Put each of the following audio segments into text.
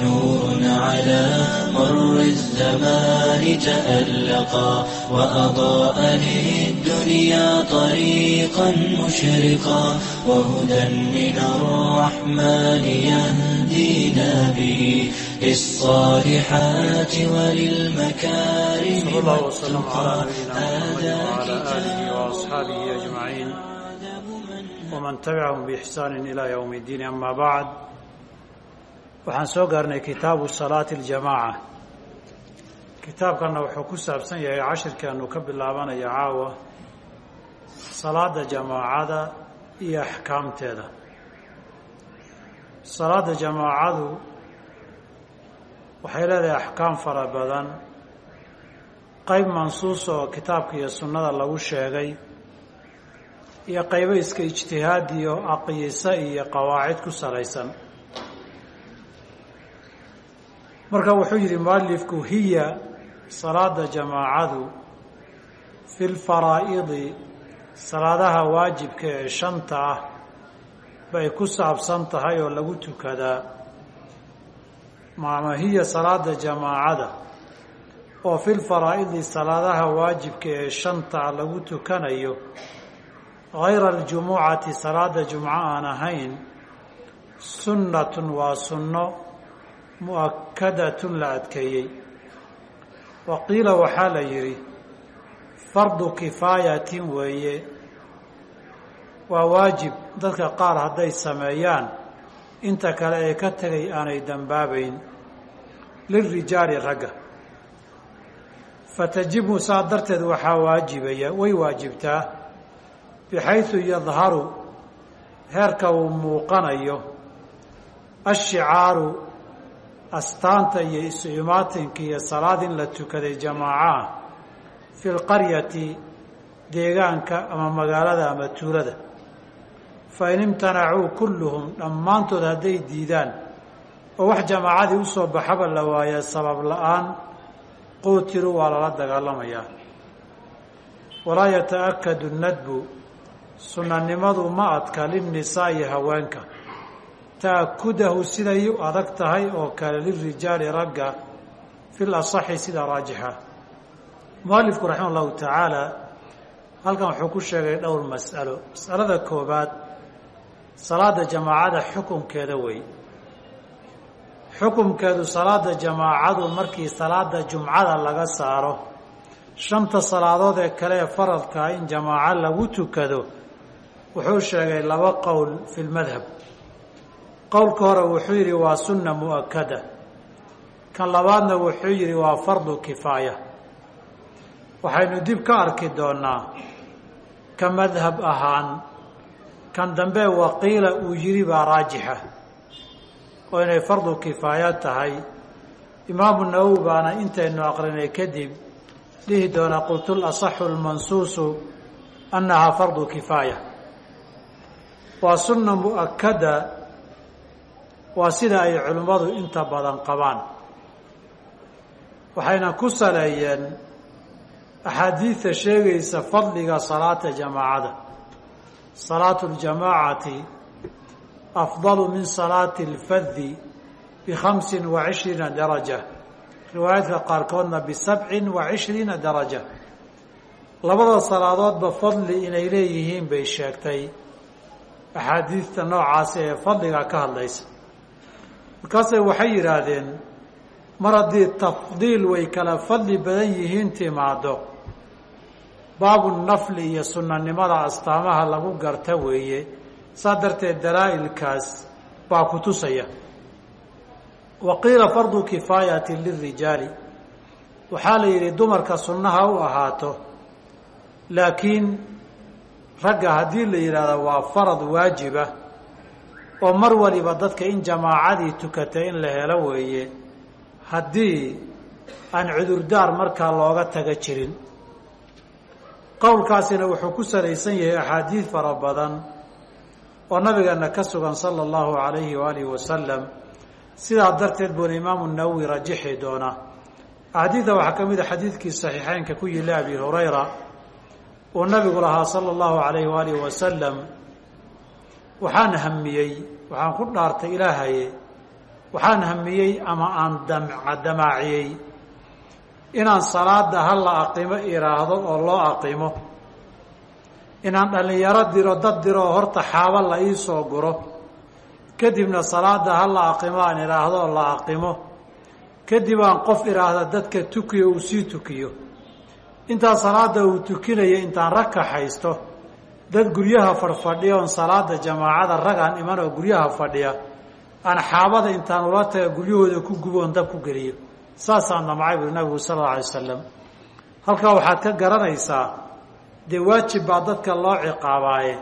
نور على مر الزمان تألقا وأضاء للدنيا طريقا مشرقا وهدى من الرحمن يهدينا به للصالحات وللمكارم صلى الله وسلم على نبينا وعلى آله وأصحابه أجمعين ومن تبعهم بإحسان إلى يوم الدين أما بعد waxaan soo gaarnay kitaabu salaati aljamaaca. Kitaabkanna wuxuu ku saabsan yahay cashirkeenu ka bilaabanaya caawa salaada jamaacada iyo axkaamteeda. Salaada jamaacadu waxay leedahay axkaam fara badan. Qeyb mansuus oo kitaabka iyo sunnada lagu sheegay iyo qaybo iska ijtihaadiyo aqyisa iyo qawaacid ku salaysan marka wuxuu yidhi mualifku hiya salaada jamaacadu fi lfaraa'idi salaadaha waajibka ee shanta ah bay ku saabsan tahay oo lagu tukadaa maama hiya salaada jamaacada oo fi lfaraa'idi salaadaha waajibka ee shanta ah lagu tukanayo gayra aljumucati salaada jumco aan ahayn sunnatun waa sunno mu'akadatun la adkeeyey. Wa qiila waxaa la yidhi fardu kifaayatin weeye. Waa waajib dadka qaar hadday sameeyaan inta kale ee ka tegay aanay dambaabayn. Lilrijaali ragga. Fatajibu saa darteed waxaa waajibaya way waajibtaa bixaysu yadharu heerka uu muuqanayo. Ashicaaru astaanta iyo isu imaatinka iyo salaad in la tukaday jamaacaah fi lqaryati deegaanka ama magaalada ama tuulada fa in imtanacuu kulluhum dhammaantood hadday diidaan oo wax jamaacadii u soo baxaba la waaya sabab la'aan quutilu waa lala dagaalamayaa walaa yata-akadu nadbu sunnanimadu ma adka linnisaa'i haweenka ta'akudahu siday u adag tahay oo kale lirijaali ragga fi lasaxi sida raajixa. Mualifku raxima allahu tacaala halkan wuxuu ku sheegay dhowr mas'alo. Mas'alada koobaad salaada jamaacada xukunkeeda wey. Xukunkeedu salaada jamaacadu markii salaada jumcada laga saaro shanta salaadood ee kale ee faradkaa in jamaaco lagu tukado wuxuu sheegay laba qowl fi lmadhab qowlka hore wuxuu yidhi waa sunna mu'akada kan labaadna wuxuu yidhi waa fardu kifaaya. Waxaynu dib ka arki doonaa ka madhab ahaan kan dambe waqiila uu yidhi baa raajixa oo inay fardu kifaaya tahay. Imaamu nawowi baana intaynu aqrinay kadib dhihi doonaa qultu lasaxu lmansuusu annahaa fardu kifaaya. Waa sunna mu'akada waa sida ay culimmadu inta badan qabaan. Waxayna ku saleeyeen axaadiidta sheegaysa fadliga salaata jamaacada. Salaatu ljamaacati afdalu min salaati alfadi bikhamsin wa cishriina daraja. Riwaayaadka qaarkoodna bisabcin wa cishriina daraja. Labada salaadoodba fadli inay leeyihiin bay sheegtay. Axaadiidta noocaasi ee fadliga ka hadlaysa markaasay waxay yidhaahdeen mar haddii tafdiil way kala fadli badan yihiin timaado baabu nafli iyo sunnanimada astaamaha lagu garta weeye saa darteed dalaa'ilkaas baa ku tusaya. Wa qiila fardu kifaayati lirijaali waxaa la yidhi dumarka sunnaha u ahaato laakiin ragga haddii la yidhaahdo waa farad waajiba oo mar waliba dadka in jamaacadii tukatay in la helo weeye haddii aan cudurdaar markaa looga taga jirin. Qowlkaasina wuxuu ku salaysan yahay axaadiid fara badan oo nabigeena ka sugan sala allahu alayhi waalihi wasalam sidaa darteed buuna imaamu nawowi rajixi doonaa axaadiidda waxaa ka mid a xadiidkii saxiixeynka ku yila abi hurayra uu nabigu lahaa sala allahu alayhi waalihi wasalam waxaan hamiyey waxaan ku dhaartay ilaahaye waxaan hamiyey ama aan damaaciyey inaan salaada ha la aqimo iraahdo oo loo aqimo. Inaan dhallinyaro diro dad diro oo horta xaabo la ii soo guro. Kadibna salaada ha la aqimo aan idhaahdo oo la aqimo. Kadib aan qof idhaahda dadka tukiyo uu sii tukiyo. Intaa salaada uu tukinaya intaan rag kaxaysto dad guryaha fadhfadhiya oon salaada jamaacada ragaan iman oo guryaha fadhiya aan xaabada intaan ula taga guryahooda ku gubo oon dab ku geliyo. Saasaan damcay buri nabigu sala alla alay wasalam halkaa waxaad ka garanaysaa dee waajib baa dadka loo ciqaabaaye.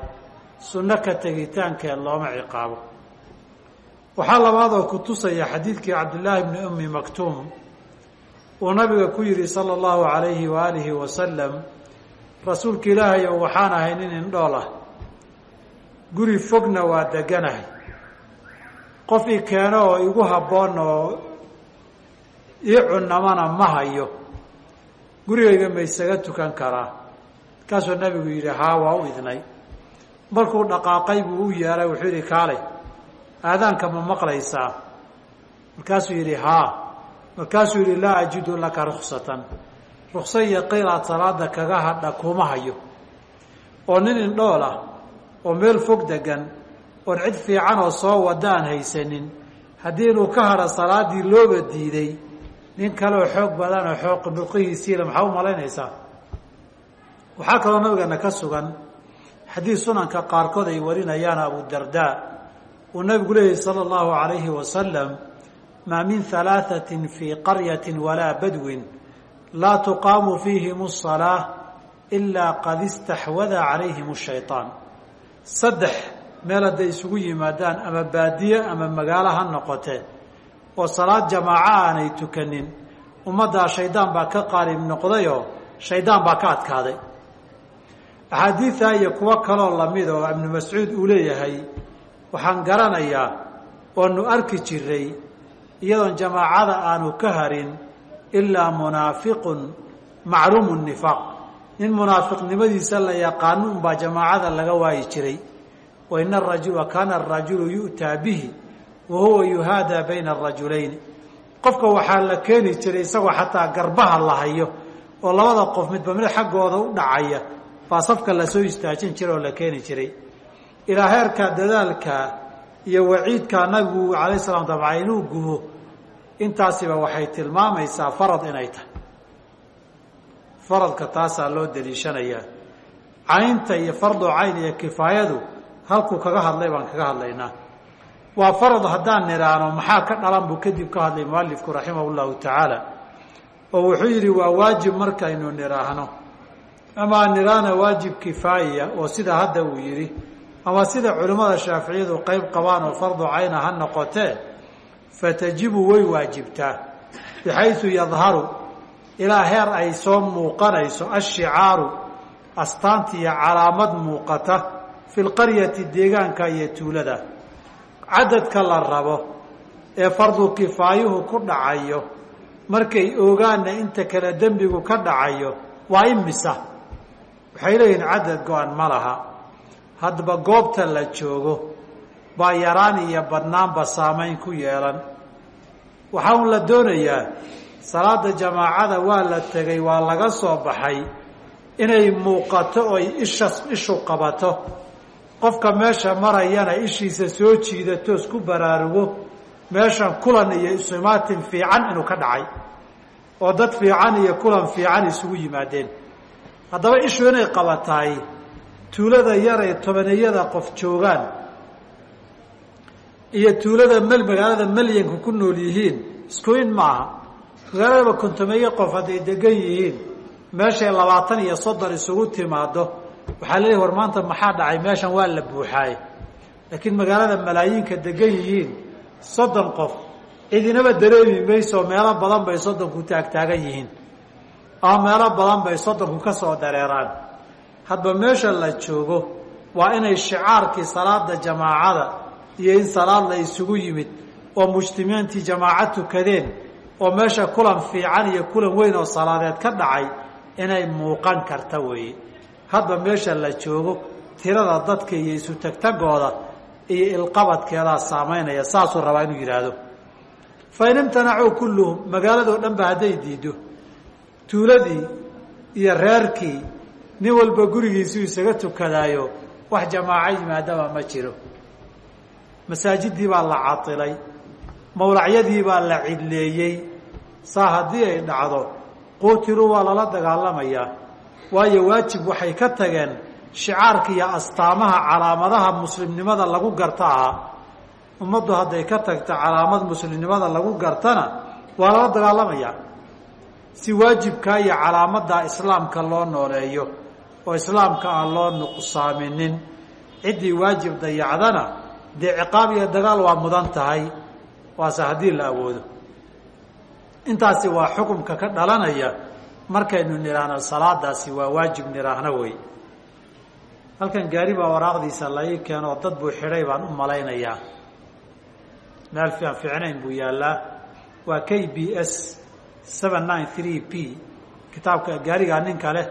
Sunno ka tegitaankeed looma ciqaabo. Waxaa labaadoo ku tusaya xadiidkii cabdillaahi bni ummi maktuum uu nabiga ku yidhi sala allahu alayhi waaalihi wasalam rasuulka ilaahayow waxaan ahay nin indhool ah. Guri fogna waa deganahay. Qof i keeno oo igu habboon oo ii cunamana ma hayo. Gurigayga ma isaga tukan karaa. Markaasuu nabigu yidhi haa waa u idnay. Markuu dhaqaaqay buu u yeeray wuxuu yidhi kaalay aadaanka ma maqlaysaa. Markaasuu yidhi haa. Markaasuu yidhi laa ajidu laka ruksatan rukso iyo qiil aad salaada kaga hadha kuma hayo. oo nin indhool ah oo meel fog degan oon cid fiican oo soo wada aan haysanin haddii inuu ka hadho salaadii looba diiday nin kaleoo xoog badan oo xoog mulqihiisiila maxaa u malaynaysaa? Waxaa kaloo nabigeena ka sugan xadiid sunanka qaarkood ay warinayaan abudardaa uu nabigu leeyahy sala allahu alayhi wasalam maa min halaaثatin fii qaryati walaa badwin laa tuqaamu fiihim الصalaaة ilaa qad istaxwada calayhim الshayطaan saddex meel hadday isugu yimaadaan ama baadiye ama magaalo ha noqotee oo salaad jamaaco aanay tukanin ummaddaa shaydaan baa ka qaalib noqdayoo shaydaan baa ka adkaaday axaadiidaa iyo kuwo kaloo lamid oo ibnu mascuud uu leeyahay waxaan garanayaa oonu arki jiray iyadoon jamaacada aanu ka harin ilaa munaafiqun macluumu nifaaq nin munaafiqnimadiisa la yaqaano unbaa jamaacada laga waayi jiray wa ina arajula kaana arajulu yu'taa bihi wa huwa yuhaadaa bayna arajulayn qofka waxaa la keeni jiray isagoo xataa garbaha la hayo oo labada qof midba mid xaggooda u dhacaya baa safka la soo istaajin jira oo la keeni jiray ilaa heerka dadaalka iyo waciidkaa nabigu alayh salaam dabca inuu gubo intaasiba waxay tilmaamaysaa farad inay tahay. Faradka taasaa loo daliishanayaa caynta iyo fardu cayn iyo kifaayadu halkuu kaga hadlay baan kaga hadlaynaa. Waa farad haddaan nidhaahno maxaa ka dhalan buu kadib ka hadlay mualifku raximah llahu tacaala oo wuxuu yidhi waa waajib markaynu nidhaahno ama nidhaahna waajib kifaaya oo sida hadda uu yidhi. Ama sida culimmada shaaficiyadu qeyb qabaan oo fardu cayna ha noqotee fatajibu way waajibtaa bixaysu yadharu ilaa heer ay soo muuqanayso ashicaaru astaanta iyo calaamad muuqata fi lqaryati deegaanka iyo tuulada. Cadadka la rabo ee fardu kifaayuhu ku dhacayo markay ogaanna inta kale dembigu ka dhacayo waa imisa waxay leeyihiin cadad go-an ma laha. Haddaba goobta la joogo baa yaraan iyo badnaanba saamayn ku yeelan waxaa un la doonayaa salaada jamaacada waa la tegay waa laga soo baxay inay muuqato oy isha ishu qabato. Qofka meesha marayana ishiisa soo jiidato isku baraarugo meeshan kulan iyo isumaatin fiican inuu ka dhacay oo dad fiican iyo kulan fiican isugu yimaadeen. Haddaba ishu inay qabataay tuulada yar ee tobaniyada qof joogaan iyo tuulada mel magaalada melyanku ku nool yihiin isku maaha magaaladaba kontomeeye qof hadday degan yihiin meeshay labaatan iyo soddon isugu timaado waxaa leeyahy war maanta maxaa dhacay? Meeshan waa la buuxaaye laakiin magaalada malaayiinka degan yihiin soddon qof cidinaba dareemi mayso meelo badan bay soddonku taagtaagan yihiin. Ama meelo badan bay soddonku ka soo dareeraan. Hadba meesha la joogo waa inay shicaarkii salaada jamaacada iyo in salaad la isugu yimid oo mujtimiintii jamaaco tukadeen oo meesha kulan fiican iyo kulan weyn oo salaadeed ka dhacay inay muuqan karta weeye. Hadba meesha la joogo tirada dadka iyo isu tagtagooda iyo ilqabadkeedaa saamaynaya saasuu rabaa inuu yidhaahdo. Fain imtanacuu kulluhum magaaladoo dhan ba hadday diido tuuladii iyo reerkii nin walba gurigiisuu isaga tukadaayo wax jamaaco yimaadaba ma jiro masaajidii baa la cailay mawlacyadii baa la cidleeyey. Saa haddii ay dhacdo quutiluu waa lala dagaalamayaa waayo waajib waxay ka tageen shicaarka iyo astaamaha calaamadaha muslimnimada lagu garta ahaa ummaddu hadday ka tagto calaamad muslimnimada lagu gartana waa lala dagaalamayaa si waajibkaa iyo calaamaddaa islaamka loo nooleeyo oo islaamka aan loo nuqsaaminin ciddii waajib dayacdana dee ciqaab iyo dagaal waa mudan tahay waase haddii la awoodo. Intaasi waa xukumka ka dhalanaya markaynu nidhaahno salaadaasi waa waajib nidhaahno wey halkan gaari baa waraaqdiisa la keenoo dad buu xidhay baan u malaynayaa. Meel fian fiicnayn buu yaallaa. Waa k b s seven nine three p kitaabka gaarigaa ninka leh.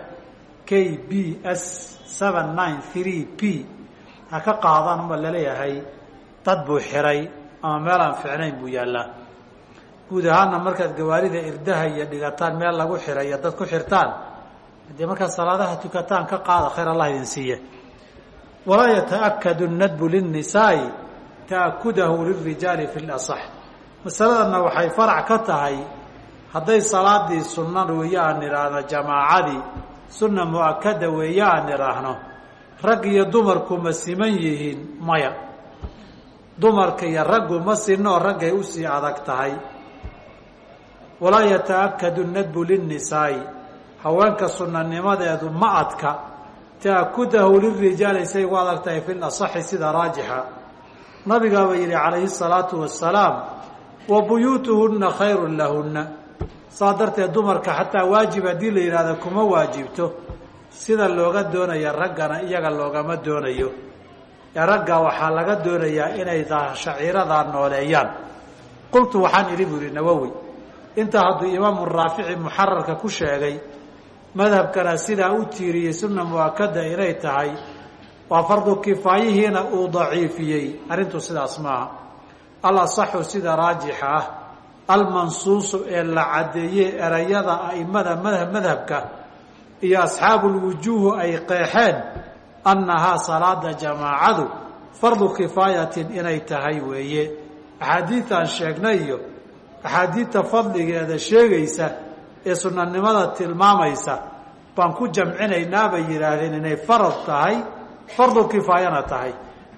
K b s seven nine three p ha ka qaadaan uma la leeyahay dad buu xiray ama meel aan fiicnayn buu yaallaa. Guud ahaanna markaad gawaarida irdaha iyo dhigataan meel lagu xiray iyo dad ku xirtaan haddii markaad salaadaha tukataan ka qaada khayr allah idin siiye. Walaa yataakadu nadbu linnisaai ta'akudahu lirijaali fi lasax masaladanna waxay farac ka tahay hadday salaadii sunna weeye aan idhaahno jamaacadii sunna mu'akada weeye aan idhaahno rag iyo dumarku ma siman yihiin maya. Dumarka iyo raggu ma sinoo raggay u sii adag tahay. Walaa yataakadu nadbu linnisaai. Haweenka sunanimadeedu ma adka. Ta'akudahu lirijaali say ugu adag tahay fi lasaxi sida raajixa. Nabigaaba yihi calayhi salaatu wasalaam wa buyuutuhunna khayrun lahunna. Saa darteed dumarka xataa waajib haddii la yidhahdo kuma waajibto sida looga doonaya raggana iyaga loogama doonayo. Ee ragga waxaa laga doonayaa inay shaciiradaa nooleeyaan. Qultu waxaan idhi buu yihi nawowi intaa hadduu imaamu raafici muxararka ku sheegay madhabkana sidaa u tiiriyey sunna mu'akada inay tahay waa fardu kifaayihiina uu daciifiyey. Arrintu sidaas maaha. Al asaxu sida raajixa ah almansuusu ee la caddeeyey erayada aimada madhab madhabka iyo asxaabulwujuuhu ay qeexeen annahaa salaada jamaacadu fardu kifaayatin inay tahay weeye. Axaadiidtaan sheegnay iyo axaadiidta fadligeeda sheegaysa ee sunanimada tilmaamaysa baan ku jamcinaynaa bay yidhaahdeen inay farad tahay fardu kifaayana tahay.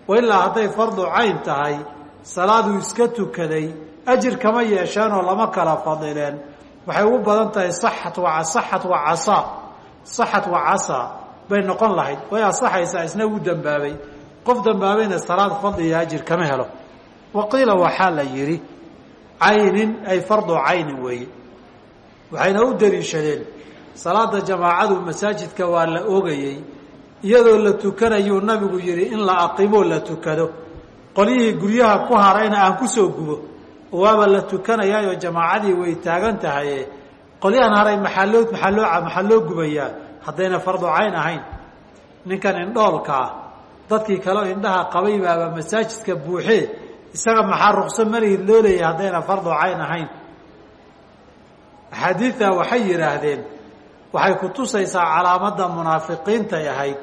Wa ilaa hadday fardu cayn tahay salaaduu iska tukaday ajir kama yeesheenoo lama kala fadileen waxay ugu badan tahay saxat wa saxat wa casaa saxat wa casaa bay noqon lahayd. Way asaxaysaa isna wuu dambaabay. Qof dambaabayna salaad fadli iyo ajir kama helo. Wa qiila waxaa la yidhi caynin ay fardu caynin weeye. Waxayna u daliishadeen salaada jamaacadu masaajidka waa la ogayey iyadoo la tukanayuu nabigu yihi in la aqimoo la tukado. Qolyihii guryaha ku harayna aan ku soo gubo waaba la tukanayaayo jamaacadii way taagan tahaye qolyahan haray maxaa loo maxaa loo gubayaa? Haddayna fardu cayn ahayn. Ninkan indhoolka ah dadkii kaleo indhaha qabay baaba masaajidka buuxee isaga maxaa ruqso malihid loo leeyahay haddayna fardu cayn ahayn? Axaadiidta waxay yidhaahdeen waxay ku tusaysaa calaamadda munaafiqiintay ahayd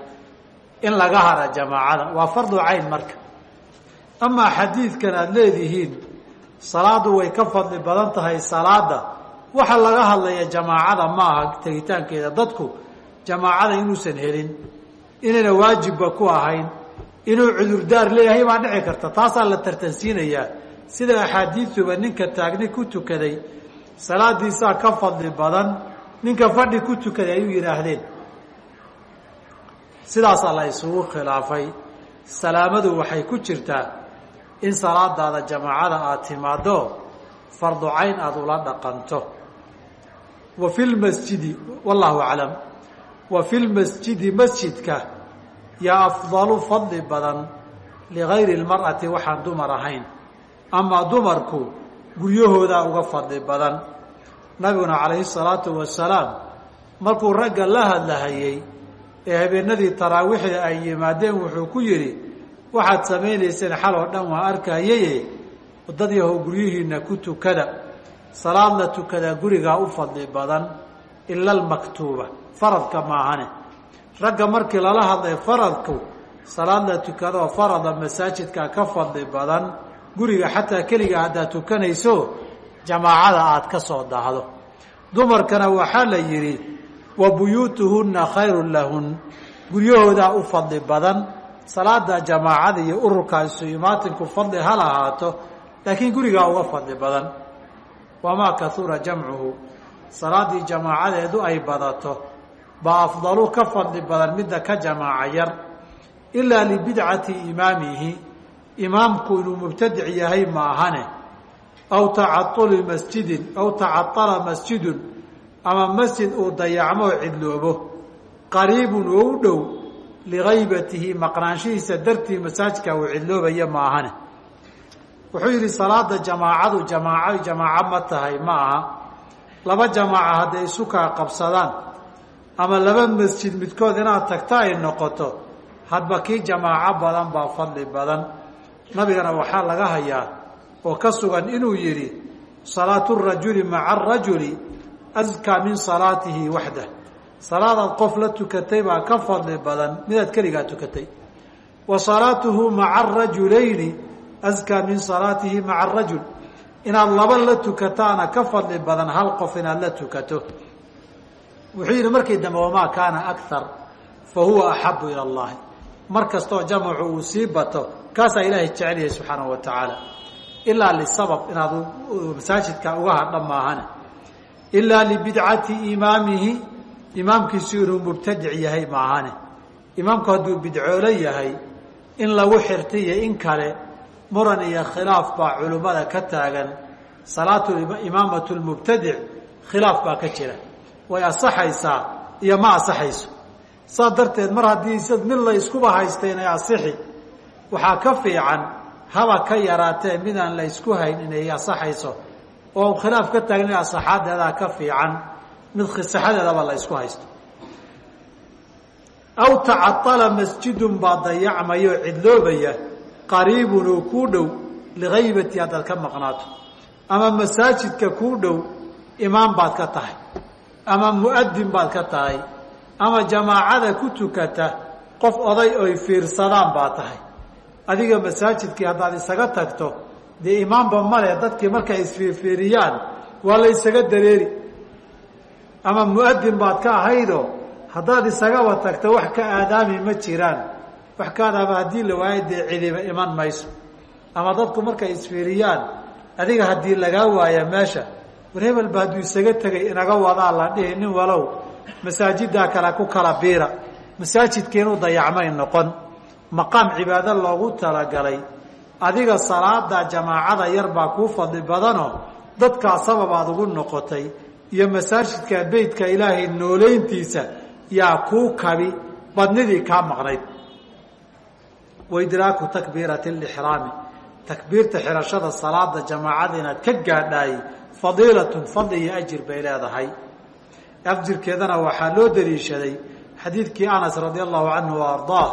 in laga hara jamaacada. Waa fardu cayn marka. Amaa xadiidkan aada leedihiin salaadu way ka fadli badan tahay salaada waxa laga hadlaya jamaacada maaha tegitaankeeda. Dadku jamaacada inuusan helin inayna waajibba ku ahayn inuu cudurdaar leeyahay baa dhici karta. Taasaa la tartansiinayaa. Sida axaadiiduba ninka taagni ku tukaday salaadiisaa ka fadli badan ninka fadhi ku tukaday ayuu yidhaahdeen. Sidaasaa la isugu khilaafay. Salaamadu waxay ku jirtaa in salaadaada jamaacada aada timaado fardu cayn aada ula dhaqanto wa fi lmasjidi wallahu aclam wa fi lmasjidi masjidka yaa afdalu fadli badan ligayri lmar'ati waxaan dumar ahayn. Amaa dumarku guryahoodaa uga fadli badan. Nabiguna calayhi salaatu wasalaam markuu ragga la hadlahayey ee habeenadii taraawiixda ay yimaadeen wuxuu ku yidhi waxaad samaynayseen xal oo dhan waa arkayaye dad yahow guryihiina ku tukada salaad la tukadaa gurigaa u fadli badan ila almaktuuba faradka maahane. Ragga markii lala hadlay faradku salaad la tukadoo farada masaajidka ka fadli badan guriga xataa keliga haddaad tukanayso jamaacada aada ka soo dahdo dumarkana waxaa la yidhi wa buyuutuhunna khayrun lahun. Guryahoodaa u fadli badan salaada jamaacada iyo ururka isu imaatinku fadli ha lahaato laakiin gurigaa uga fadli badan wamaa kahura jamcuhu salaaddii jamaacadeedu ay badato baa afdalu ka fadli badan midda ka jamaaca yar ilaa libidcati imaamihi imaamku inuu mubtadic yahay maahane aw tacatuli masjidin aw tacatala masjidun ama masjid uu dayacmo oo cidloobo qariibun oo u dhow ligaybatihi maqnaanshihiisa dartii masaajidka uu cidloobaya maahane wuxuu yidhi salaada jamaacadu jamaaco jamaaco ma tahay ma aha. Laba jamaaca hadday isu kaa qabsadaan ama laba masjid midkood inaad tagto ay noqoto hadba kii jamaaco badan baa fadli badan. Nabigana waxaa laga hayaa oo ka sugan inuu yidhi salaatu rajuli maca arajuli askaa min salaatihi waxdah salaadaad qof la tukatay baa ka fadli badan midaad keligaa tukatay. Wa salaatuhu maca arajulayni askaa min salaatihi maca arajul inaad laba la tukataana ka fadli badan hal qof inaad la tukato wuxuu yidhi markii dambe wamaa kaana akar fa huwa axabu ila allahi mar kastoo jamacu uu sii bato kaasaa ilaahay jecel yahay subxaanahu wa tacaala ilaa lisabab inaad masaajidka uga hadha maahane ilaa libidcati imaamihi imaamkiisu inuu mubtadic yahay maahane imaamku hadduu bidcoolo yahay in lagu xirtiyo in kale muran iyo khilaaf baa culimmada ka taagan. Salaatu imaamatu lmubtadic khilaaf baa ka jira. Way asaxaysaa iyo ma asaxayso. Saas darteed mar haddii sid mid la iskuba haysta inay asixi waxaa ka fiican haba ka yaraatee midaan la isku hayn inay asaxayso. Oo khilaaf ka taagan in asaxaadeedaa ka fiican mid saxadeedaba la isku haysto. Aw tacatala masjidun baa dayacmaya oo cidloobaya qariibun oo kuu dhow ligaybati haddaad ka maqnaato. Ama masaajidka kuu dhow imaam baad ka tahay. Ama mu'adin baad ka tahay. Ama jamaacada ku tukata qof oday oy fiirsadaan baa tahay. Adiga masaajidkii haddaad isaga tagto dee imaamba male dadkii markay isfiirfiiriyaan waa la ysaga dareeri. Ama mu'adin baad ka ahaydo haddaad isagaba tagto wax ka aadaami ma jiraan wax ka aadaama haddii la waayo dee cidiba iman mayso. Ama dadku markay isfiiriyaan adiga haddii lagaa waaya meesha war hebelba hadduu isaga tegay inaga wadaa la dhihi nin walow masaajiddaa kale ku kala biira. Masaajidkiinu dayacmay noqon. Maqaam cibaado loogu talagalay. Adiga salaada jamaacada yar baa kuu fadli badanoo dadkaa sababaad ugu noqotay. Iyo masaajidka beytka ilaahay nooleyntiisa yaa kuu kabi badnidii kaa maqnayd waidraaku takbiirati lixraami. Takbiirta xirashada salaada jamaacada inaad ka gaadhaay fadiilatun fadli iyo ajir bay leedahay. Afjirkeedana waxaa loo daliishaday xadiidkii anas radia allahu canhu ardaah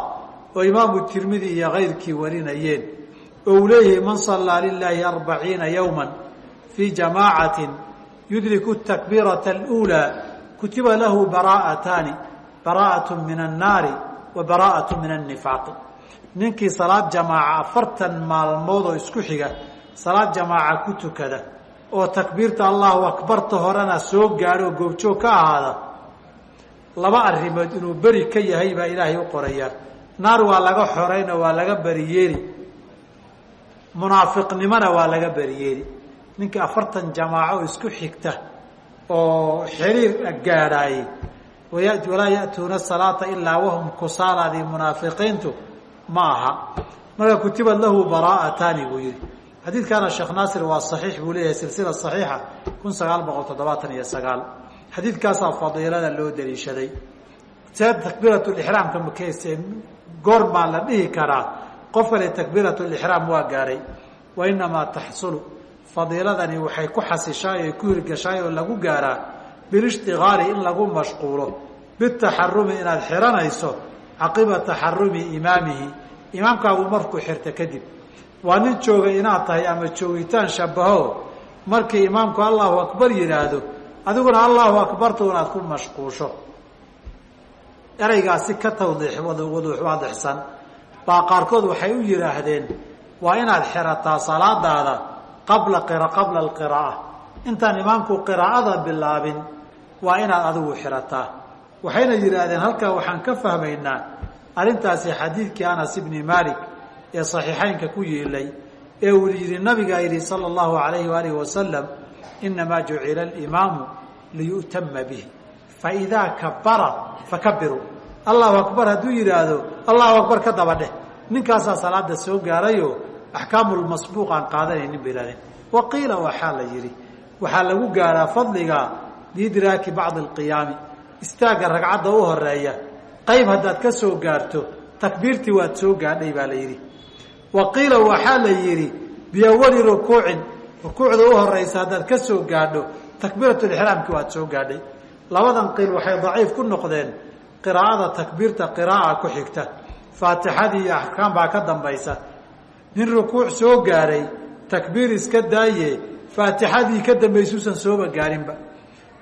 oo imaamu tirmidi iyo kayrkii warinayeen. Oo uu leeyahay man sallaa lilaahi arbaciina yowma fii jamaacatin yudriku takbiirata اluulaa kutiba lahu baraa'ataani baraa'atu min annaari wa baraa'atu min annifaaqi ninkii salaad jamaaca afartan maalmood oo isku xiga salaad jamaaca ku tukada oo takbiirta allahu akbarta horena soo gaadho goobjoog ka ahaada laba arrimood inuu beri ka yahay baa ilaahay u qorayaa. Naar waa laga xorayno waa laga beriyeeli munaafiqnimona waa laga beriyeeli ninkii afartan jamaaco isku xigta oo xiriir gaadhaayey walaa ya'tuuna salaata ilaa wahum kusaaladii munaafiqiintu ma aha marka kutibad lahu baraa'ataani buu yihi xadiidkaana sheekh naasir waa saxiix buu leeyahay silsila saxiixa kun sagaal boqol toddobaatan iyo sagaal. Xadiidkaasaa fadiilada loo daliishaday see takbiirat lixraamka makese goor baa la dhihi karaa. Qof kale takbiirat lixraam waa gaaray. Wa inamaa taxsulu. Fadiiladani waxay ku xasishaay oy ku hirgashaay oo lagu gaaraa. Bilishtigaali in lagu mashquulo. Bitaxarumi inaad xiranayso caqiba taxarumi imaamihi imaamkaagu markuu xirta kadib waa nin jooga inaad tahay ama joogitaan shabaho markii imaamku allahu akbar yidhaahdo adiguna allahu akbarta inaad ku mashquusho. Ereygaasi ka tawdiix waduux waadixsan baa qaarkood waxay u yidhaahdeen waa inaad xirataa salaadaada qabla qira qabla alqira'a intaan imaamku qiraa'ada bilaabin waa inaad adigu xirataa waxayna yidhaahdeen halkaa waxaan ka fahmaynaa arrintaasi xadiidkii anas ibni malik ee saxiixeynka ku yiilay ee uu yidhi nabigaa yidhi sala allahu alayhi waalihi wasalam inamaa jucila alimaamu liyu'tama bih faidaa kabara fakabiruu allahu akbar hadduu yidhaahdo allahu akbar ka daba dheh ninkaasaa salaada soo gaarayoo axkaamulmasbuuq aan qaadanaynin bay ihahdeen wa qiila waxaa la yidhi waxaa lagu gaaraa fadliga liidraaki bacdi alqiyaami istaagga ragcadda u horreeya qayb haddaad ka soo gaarto takbiirtii waad soo gaadhay baa la yidhi. Wa qiila waxaa la yidhi biawali rukuucin. Rukuucda u horeysa haddaad ka soo gaadho takbiiratulixraamki waad soo gaadhay. Labadan qiil waxay daciif ku noqdeen qiraa'ada takbiirta qiraa'a ku xigta faatixadii iyo axkaam baa ka dambaysa. Nin rukuuc soo gaaray takbiir iska daaye faatixadii ka dambaysuusan sooba gaarinba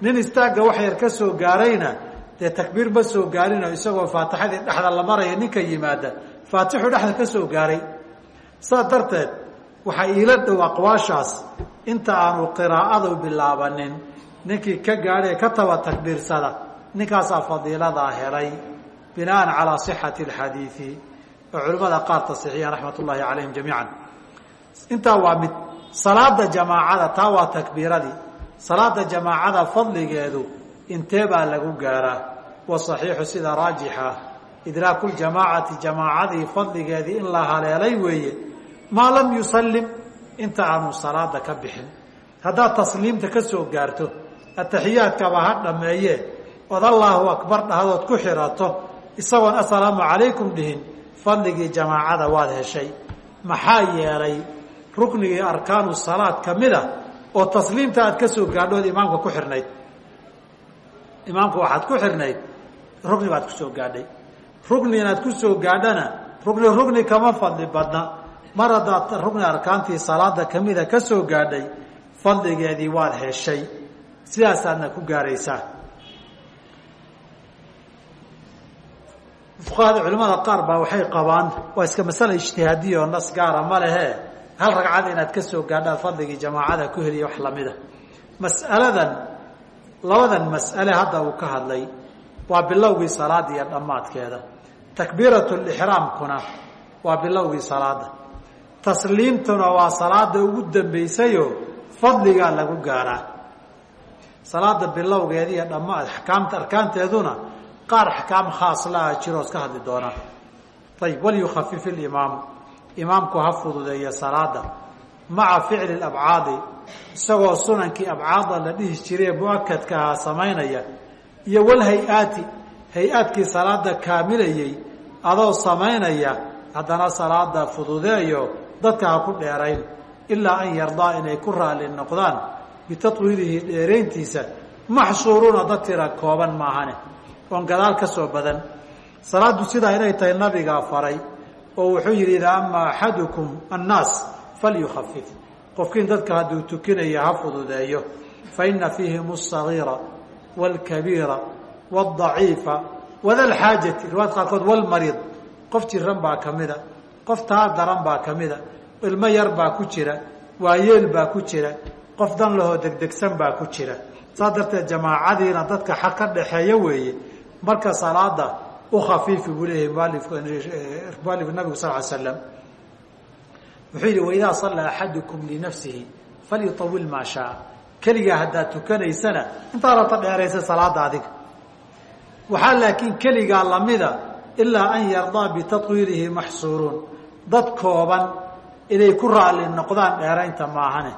nin istaagga wax yar ka soo gaarayna dee takbiir ma soo gaarinoo isagoo faatixadii dhexda la maraya ninka yimaada faatixu dhexda ka soo gaaray. Saas darteed waxaa iila dhow aqwaashaas inta aanu qiraa'adu bilaabanin ninkii ka gaadhee ka taba takbiirsada ninkaasaa fadiiladaa helay binaan calaa sixati alxadiidi oo culimmada qaar tasixiyaan raxmat ullaahi calayhim jamiican. Intaa waa mid salaada jamaacada taa waa takbiiradii salaada jamaacada fadligeedu intee baa lagu gaaraa wasaxiixu sida raajixa. Idraaku ljamaacati jamaacadii fadligeedii in la haleelay weeye maa lam yusallim inta aanu salaada ka bixin. Haddaad tasliimta ka soo gaarto ataxiyaadkaba ha dhameeye ood allaahu akbar dhahdood ku xirato. Isagoon assalaamu calaykum dhihin fadligii jamaacada waad heshay. Maxaa yeelay ruknigii arkaanu salaad ka mid a oo tasliimta aad ka soo gaadhood imaamka ku xirnayd. Imaamka waxaad ku xirnayd rukni baad ku soo gaadhay. Rukni inaad ku soo gaadhana rukni rukni kama fadli badna. Mar haddaad rukni arkaantii salaada kamida ka soo gaadhay fadligeedii waad heshay. Sidaasaadna ku gaaraysaa. Fuqahada culimada qaar baa waxay qabaan waa iska masale ijtihaadiya oo nas gaara ma lehe hal ragcad inaad ka soo gaadhaad fadligii jamaacada ku heliya wax lamida mas'aladan labadan mas'ale hadda uu ka hadlay waa bilowgii salaada iyo dhammaadkeeda. Takbiiratulixraamkuna waa bilowgii salaada tasliimtuna waa salaada ugu dambaysayo fadligaa lagu gaaraa. Salaada bilowgeeda iyo dhammaad axkaamta arkaanteeduna qaar axkaam khaas laha jiroos ka hadli doonaa ayib walyukhafif ilimaamu imaamku ha fududeeya salaada maca ficli abcaadi isagoo sunankii abcaada la dhihi jiray mu'akadka ahaa samaynaya iyo walhay-aati hay'aadkii salaada kaamilayey adoo samaynaya haddana salaada fududeeyo dadka ha ku dheerayn ilaa an yardaa inay ku raali noqdaan bitatwiilihi dheerayntiisa maxsuuruuna dad tira kooban maahane. Oon gadaal ka soo badan. Salaaddu sidaa inay tahay nabigaa faray oo wuxuu yidhi idaa ama axadukum annaas falyukhafif qofkiin dadka hadduu tukinaya ha fududeeyo fa ina fiihim asagiira waalkabiira waadaciifa wadalxaajati. Riwaayad qaarkood walmariid qof jiran baa ka mida. Qof taar daran baa ka mida. Ilmo yar baa ku jira. Waayeel baa ku jira. Qof dan lahoo degdegsan baa ku jira. Saas darteed jamaacadiina dadka xaq ka dhaxeeya weeye. Marka salaada u khafiifi buu leeyahay mualif nabigu sal l slam wuxuu yidhi waidaa sallaa axadukum linafsihi falyutawil maa shaa. Keligaa haddaad tukanaysana intaa rabta dheeraysa salaada adiga. Waxaa laakiin keligaa lamida ilaa an yardaa bitatwiilihi maxsuuruun dad kooban inay ku raali noqdaan dheeraynta maahane.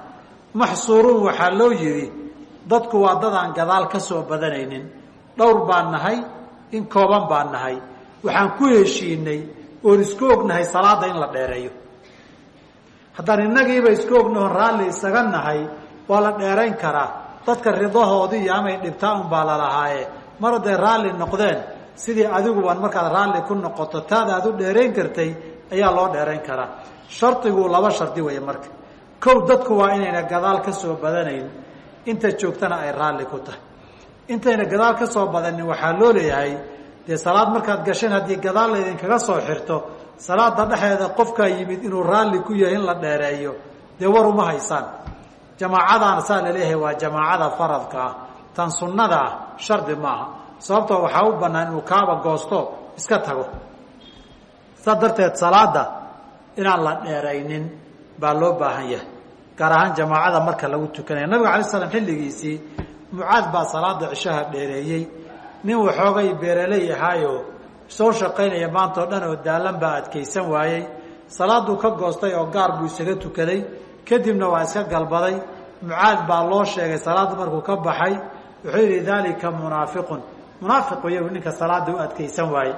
Maxsuuruun waxaa loo yidhi dadku waa dadaan gadaal ka soo badanaynin. Dhowr baan nahay in kooban baan nahay. Waxaan ku heshiinay oon isku ognahay salaada in la dheereeyo. Haddaan innagiiba isku ognahoon raalli isaga nahay waa la dheerayn karaa. Dadka ridahoodii iyo amay dhibtaa unbaa lalahaaye mar hadday raalli noqdeen sidii adiguban markaad raalli ku noqoto taada aad u dheerayn kartay ayaa loo dheerayn karaa. Shardigu laba shardi weeye marka. Kow dadku waa inayna gadaal ka soo badanayn. Inta joogtana ay raalli ku tahay intayna gadaal ka soo badanin waxaa loo leeyahay dee salaad markaad gasheen haddii gadaal laydinkaga soo xirto salaada dhexeeda qofkaa yimid inuu raalli ku yahay in la dheereeyo dee war uma haysaan. Jamaacadaana saa la leeyahay waa jamaacada faradka ah tan sunnada ah shardi maaha sababtoo waxaa u bannaan inuu kaaba goosto iska tago. Saas darteed salaada inaan la dheeraynin baa loo baahan yahay gaar ahaan jamaacada marka lagu tukanaya nabiga alay slam xilligiisii mucaad baa salaada cishaha dheereeyey. Nin waxoogay beeraley ahaayo soo shaqaynaya maanta oo dhan oo daalan baa adkaysan waayey. Salaaduu ka goostay oo gaar buu isaga tukaday. Kadibna waa iska galbaday. Mucaad baa loo sheegay salaaddu markuu ka baxay. Wuxuu yidhi daalika munaafiqun. Munaafiq iyagu ninka salaada u adkaysan waaye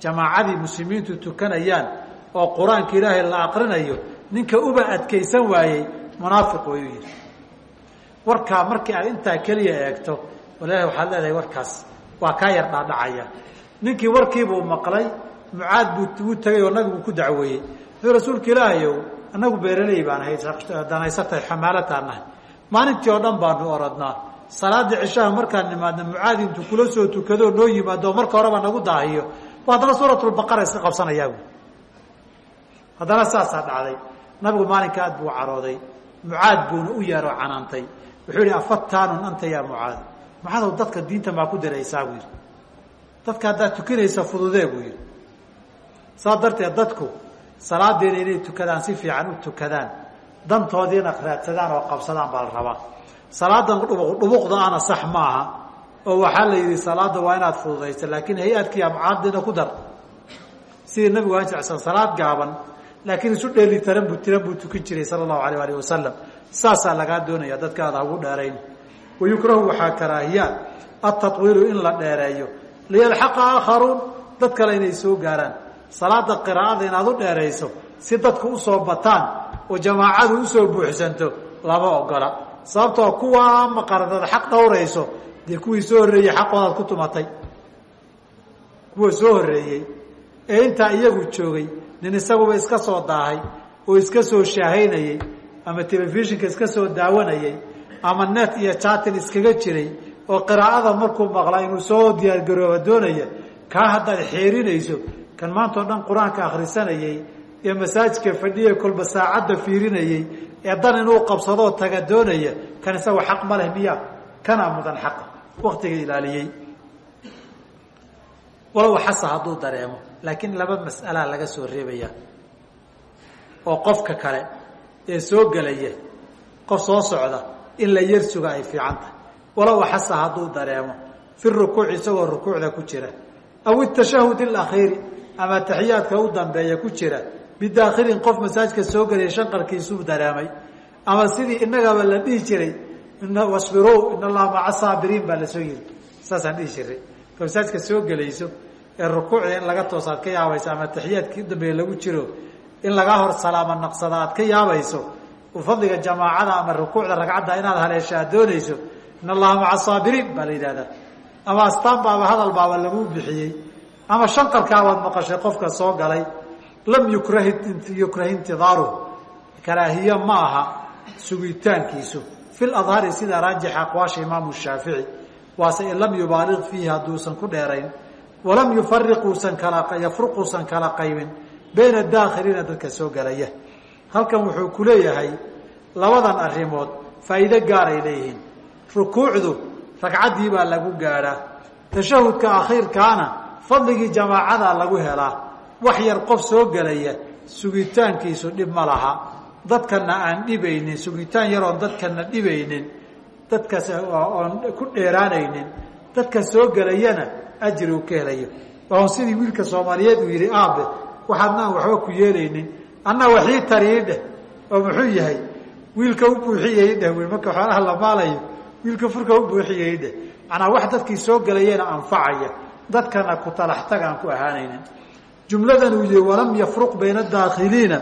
jamaacadii muslimiintu tukanayaan oo qur'aanka ilaahay la aqrinayo ninka uba adkaysan waayey munaafiq wayuu yidhi warkaa markii aad intaa keliya eegto walahi waxaad leedahay warkaas waa kaa yar dhaadhacaya. Ninkii warkiibuu maqlay mucaad buu uu tegay oo nabigu ku dacweeyey. Wuxuu rasuulka ilaahayow annagu beeraley baan ahay danaysatahay xamaalataan nahay. Maalintii oo dhan baanu orodnaa salaada cishaha markaan nimaadna mucaad intuu kula soo tukadoo noo yimaado marka horeba nagu daahiyo. Bu haddana suuratulbaqara iska qabsanayaa buui haddana saasaa dhacday. Nabigu maalinka aad buu carooday. Mucaad buuna u yeeroo canaantay wuxuu yihi afataanun anta yaa mucaad. Mucaadow dadka diinta maa ku daraysaa buu yidhi. Dadka haddaad tukanaysa fududee? buu yidhi. Saa darteed dadku salaadeena inay tukadaan si fiican u tukadaan. Dantoodiina raadsadaan oo qabsadaan baa la rabaa. Salaadan dhubuqda ana sax maaha oo waxaa la yidhi salaada waa inaad fududaysa laakiin hay'adkii amcaadina ku dar. Sidii nabigu aan jecsan salaad gaaban laakiin isu dheeli taran buu tiran buu tukan jiray sala allahu alayh alih wasalam saasaa lagaa doonaya dadka aada hagu dheerayn wayukrahu waxaa karaahiya atatwiilu in la dheereeyo. Liyalxaqa aakharuun dad kale inay soo gaaraan. Salaada qiraa'ada inaad u dheerayso si dadku u soo bataan oo jamaacadu u soo buuxsanto lama ogola. Sababtoo kuwaa maqaradada xaq dhowrayso dee kuwii soo horreeyey xaqoodaad ku tumatay. Kuwa soo horreeyey. Ee intaa iyagu joogay nin isaguba iska soo daahay oo iska soo shaahaynayey ama telefishinka iska soo daawanayey ama net iyo jatin iskaga jiray oo qiraa'ada markuu maqlaa inuu soo diyaargarooba doonaya kaa haddaad xeerinayso kan maanta o dhan qur'aanka akhrisanayey ee masaajidka fadhiya kolba saacadda fiirinayey ee dan inuu qabsadoo taga doonaya kan isaga xaq ma leh miya kanaa mudan xaqa waktiga ilaaliyey. Walow xasa hadduu dareemo laakiin laba mas'alaa laga soo reebaya oo qofka kale ee soo gelaya qof soo socda in la yar suga ay fiican tahay. Walow xasa hadduu dareemo fi rukuuci isagoo rukuucda ku jira aw itashahud alakhiiri ama taxiyaadka u dambeeya ku jira bidaakhilin qof masaajidka soo gelaya shanqarkiisuu dareemay ama sidii innagaba la dhihi jiray wasbiruu in allaha maca saabiriin baa la soo yiri. Saasaan jiray. Ka soo gelayso ee rukuucda in laga toosa aad ka yaabayso ama taxiyaadkii u dambeeya lagu jiro in lagaa hor salaamo naqsada ka yaabayso fadliga jamaacada ama rukuucda ragcadda inaad haleesha doonayso in allaha maca saabiriin baa la yidhahdaa ama astaan hadal baaba lagu bixiyey ama shanqarkaabaad maqashay qofka soo galay lam yukrahi yukrahi karaahiye ma aha sugitaankiisu. Fi ladhari sida raajixa aqwaasha imaamu shaafici waase in lam yubaaliq fiihi hadduusan ku dheerayn walam yufariq uusan kala yafruq uusan kala qaybin bayna daakhiliina dadka soo galaya. Halkan wuxuu ku leeyahay labadan arrimood faa'iido gaaray leeyihiin. Rukuucdu ragcaddii baa lagu gaadhaa. Tashahudka akhiirkaana fadligii jamaacada lagu helaa. Wax yar qof soo gelaya sugitaankiisu dhib ma laha. Dadkana aan dhibaynin sugitaan yaroon dadkana dhibaynin dadkaas oon ku dheeraanaynin dadka soo gelayana ajri uu ka helayo. Oon sidii wiilka soomaaliyeed uu yidhi aabe waxaadnaan waxba ku yeelaynin. Anna waxii tarii oo muxuu yahay? Wiilka u buuxiyay dheh wy marka xoolaha la maalayo wiilka furka u buuxiyay dheh macnaa wax dadkii soo gelayana anfacaya. Dadkana ku talaxtag aan ku ahaanaynin. Jumladan uu yihi walam yafruq bayna daakhiliina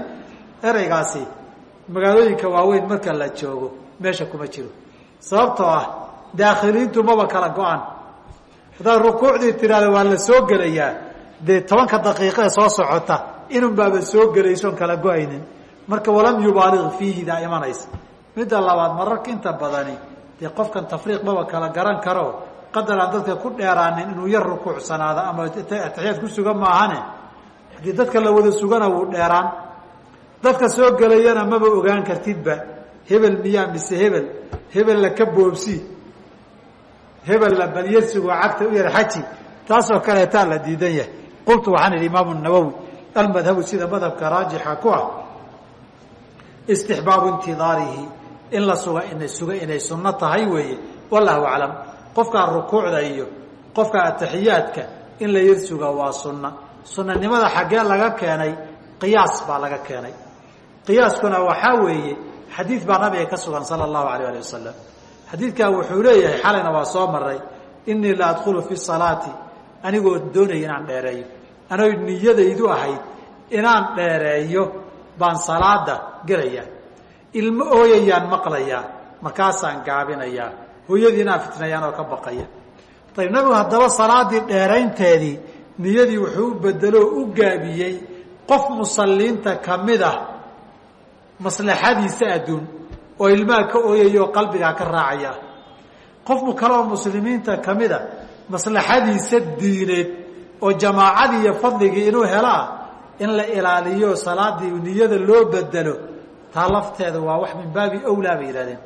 ereygaasi magaalooyinka waaweyn marka la joogo meesha kuma jiro. Sababtoo ah daakhiliintu maba kala go-an haddaad rukuucdii tiraada waa la soo gelayaa dee tobanka daqiiqee soo socota inun baaba soo gelaysoon kala go'aynin. Marka walam yubaaliq fiihidaa imanaysa. Midda labaad mararka inta badani dee qofkan tafriiq maba kala garan karo qadar aan dadka ku dheeraanin inuu yar rukuucsanaado ama atixiyaad ku sugan maahane haddii dadka la wada sugana wuu dheeraan. Dadka soo gelayana maba ogaan kartidba. Hebel miyaa mise hebel? Hebella ka boobsi. Hebella balyasigo cagta u yar xaji. Taasoo kaleetaa la diidan yahay qultu waxaan idhi imaamu nawowi almadhabu sida madhabka raajixa ku ah istixbaabu intidaarihi in la suga ina suga inay sunno tahay weeye wallahu aclam. Qofkaa rukuucda iyo qofka ataxiyaadka in la suga waa sunna. Sunanimada xaggee laga keenay qiyaas baa laga keenay. Qiyaaskuna waxaa weeye xadiid baa nabiga ka sugan sala allahu alayh ali wasalam xadiidkaa wuxuu leeyahay xalayna waa soo maray inii la adkhulu fi salaati anigoo doonaya inaan dheereeyo anoo niyadaydu ahayd inaan dheereeyo baan salaada gelayaa. Ilmo ooyayaan maqlayaa markaasaan gaabinayaa. Hooyadii inaan fitnayaan oo ka baqaya ayib nabigu haddaba salaadii dheeraynteedii niyadii wuxuu u bedelo o u gaabiyey qof musalliinta ka mid ah maslaxadiisa adduun oo ilmaha ka ooyaya oo qalbigaa ka raacaya qof kale oo muslimiinta ka mid a maslaxadiisa diineed oo jamaacadii iyo fadligii inuu helaa in la ilaaliyo salaadii niyada loo bedelo taa lafteeda waa wax min baabi awlaa bay yihahdeen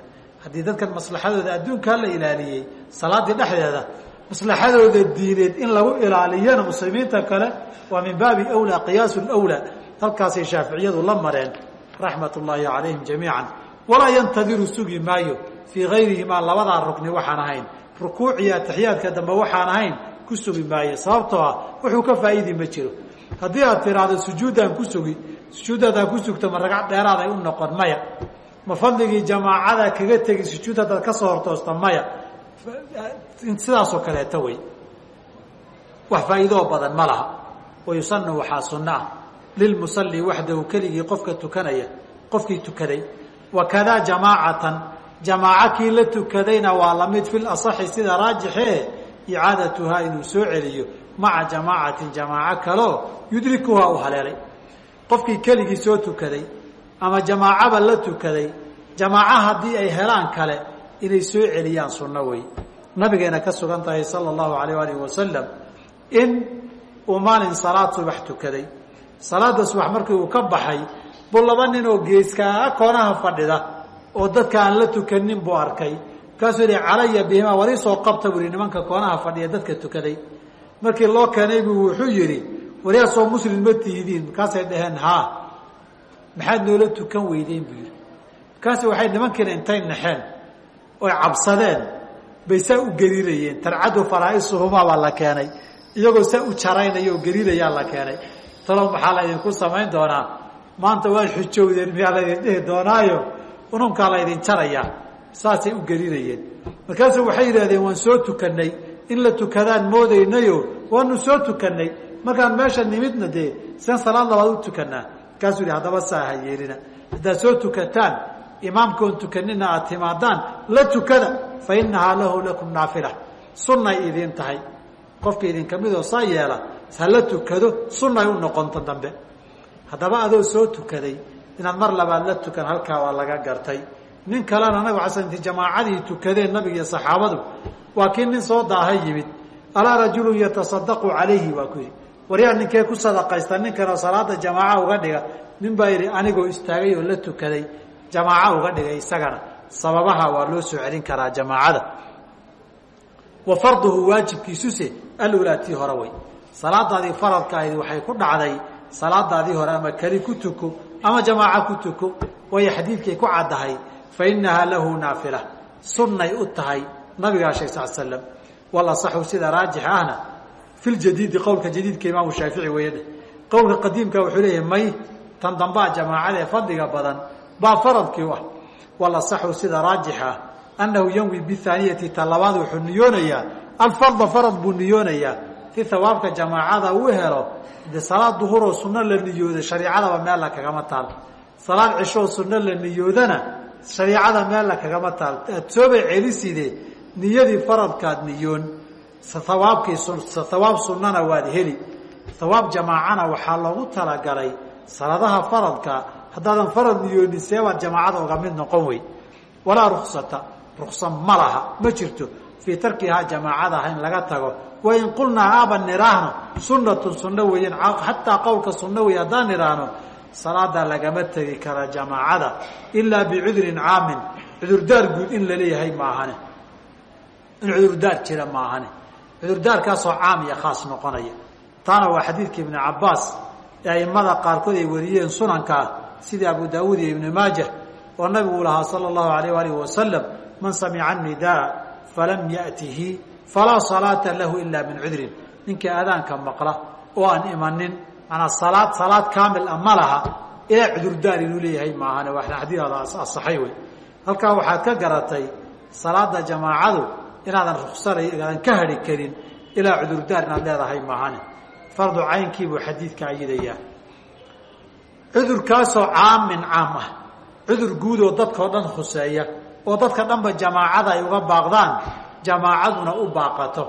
haddii dadkan maslaxadooda adduunkaa la ilaaliyey salaadii dhexdeeda maslaxadooda diineed in lagu ilaaliyana muslimiinta kale waa min baabi awlaa qiyaasu lwlaa halkaasay shaaficiyadu la mareen raxmat ullaahi calayhim jamiica walaa yantadiru sugi maayo fii gayrihimaa labadaa rukni waxaan ahayn. Rukuuciyo atixiyaadka dambe waxaan ahayn ku sugi maayo sababtoo ah wuxuu ka faa'iidi ma jiro. Haddii aad tiraahdo sujuuddaan ku sugi sujuuddaadaan ku sugto ma ragcad dheeraad ay u noqon maya. Ma fadligii jamaacada kaga tegi sujuud ka soo hortoosta maya. Sidaasoo kaleeta wey. Wax faa'iidoo badan ma laha. Wayusanu waxaa sunno ah. Lilmusalli waxdahu keligii qofka tukanaya qofkii tukaday. Wakadaa jamaacatan jamaaco kii la tukadayna waa la mid fi lasaxi sida raajixee icaadatuhaa inuu soo celiyo maca jamaacatin jamaaco kaleo yudrikuhaa u haleelay. Qofkii keligii soo tukaday ama jamaacaba la tukaday jamaaco haddii ay helaan kale inay soo celiyaan sunno wey nabigeena ka sugan tahay sala allahu alayh alihi wasalam in uu maalin salaad subax tukaday. Salaada subax markii uu ka baxay buu laba nin oo geeskaa koonaha fadhida oo dadka aan la tukanin buu arkay markaasuu yihi calaya bihimaa war isoo qabta buu yihi nimanka koonaha fadhiya dadka tukaday. Markii loo keenay buu wuxuu yidhi waryaasoo muslim ma tihidiin markaasay dhaheen haa maxaad noola tukan weydeen buu yidhi. Markaasi waxay nimankiina intay naxeen oy cabsadeen bay saa u gariirayeen tarcadu faraaisuhumaa baa la keenay iyagoo saa u jaraynaya oo gariirayaa la keenay. Talo maxaa la idinku samayn doonaa? Maanta waad xujowdeen miyaa laydin dhihi doonaayo? Ununkaa laydin jarayaa saasay u gariirayeen markaasuu waxay yidhahdeen waan soo tukanay in la tukadaan moodaynayo waanu soo tukanay markaan meesha nimidna dee sian salaad labaad u tukanaa markaasuu yihi haddaba saa ha yeelina. Haddaad soo tukataan imaamkoon tukanina aad timaadaan la tukada fa inahaa lahu lakum naafila. Sunnay idiin tahay. Qofka idinka midoo saa yeela hala tukado sunnay u noqonto dambe. Haddaba adoo soo tukaday inaad mar labaad la tukan halkaa waa laga gartay nin kalena nabigu xasan inti jamaacadii tukadeen nabiga iyo saxaabadu waa kii nin soo daaha yimid. Alaa rajulun yatasadaqu calayhi waa ku yidhi. Waryaa ninkee ku sadaqaysta ninkanoo salaada jamaaca uga dhiga. Nin baa yidhi anigoo istaagay oo la tukaday jamaaco uga dhigay isagana. Sababaha waa loo soo celin karaa jamaacada. Wa farduhu waajibkiisuse alulaa tii hore way salaadaadii faradkaadi waxay ku dhacday salaadaadii hore ama keli ku tuko ama jamaaco ku tuko waayo xadiidkay ku caddahay fa inahaa lahu naafila sunnay u tahay nabigaa sheeg sal slam walasaxu sida raajix ahna fi ljadiidi qowlka jadiidka imaamu shaafici weeyadhe qowlka qadiimka wuxuu leeyahay may tan dambaa jamaacada ee fadliga badan baa faradkii u ah walasaxu sida raajix ah annahu yanwi bihaaniyati ta labaad wuxuu niyoonayaa alfarda farad buu niyoonayaa si hawaabka jamaacada uu helo de salaad duhuroo sunno la niyooda shariicadaba meella kagama taal salaad cishoo sunno la niyoodana shariicada meella kagama taal aad soobay celiside niyadii faradkaad niyoon. Hawaabkii hawaab sunnana waad heli. Hawaab jamaacana waxaa loogu talagalay salaadaha faradka. Haddaadan farad niyoonin seebaad jamaacada uga mid noqon wey walaa ruksata ruksa ma laha. Ma jirto. Fii tarkihaa jamaacada in laga tago. Wain qulnaa aaban nidhaahno sunnatun sunno weeyaan xataa qowlka sunno wey haddaan nidhaahno salaada lagama tegi kara jamaacada ilaa bicudrin caamin. Cudurdaar guud in la leeyahay maahane. In cudurdaar jira maahane. Cudurdaarkaasoo caam iyo khaas noqonaya. Taana waa xadiidka ibni cabaas ee aimada qaarkood ay wariyeen sunankaa sidii abu daawuud iyo ibni maajah oo nabigu lahaa sala allahu alayh alihi wasalam man samica nidaa falam yatihi falaa salaata lahu ila min cudrin. Ninkii aadaanka maqla oo aan imanin manaa salaad salaad kaamil a ma laha. Ilaa cudurdaar inuu leeyahay maahane waa xadiidaada asaxay wey. Halkaa waxaad ka garatay salaada jamaacadu inaadan ruksana aadan ka hadhi karin ilaa cudurdaar inaad leedahay maahane. Fardu caynkiibuu xadiidka ayidayaa cudurkaasoo caamin caam ah. Cudur guud oo dadkao dhan khuseeya oo dadka dhanba jamaacada ay uga baaqdaan jamaacaduna u baaqato.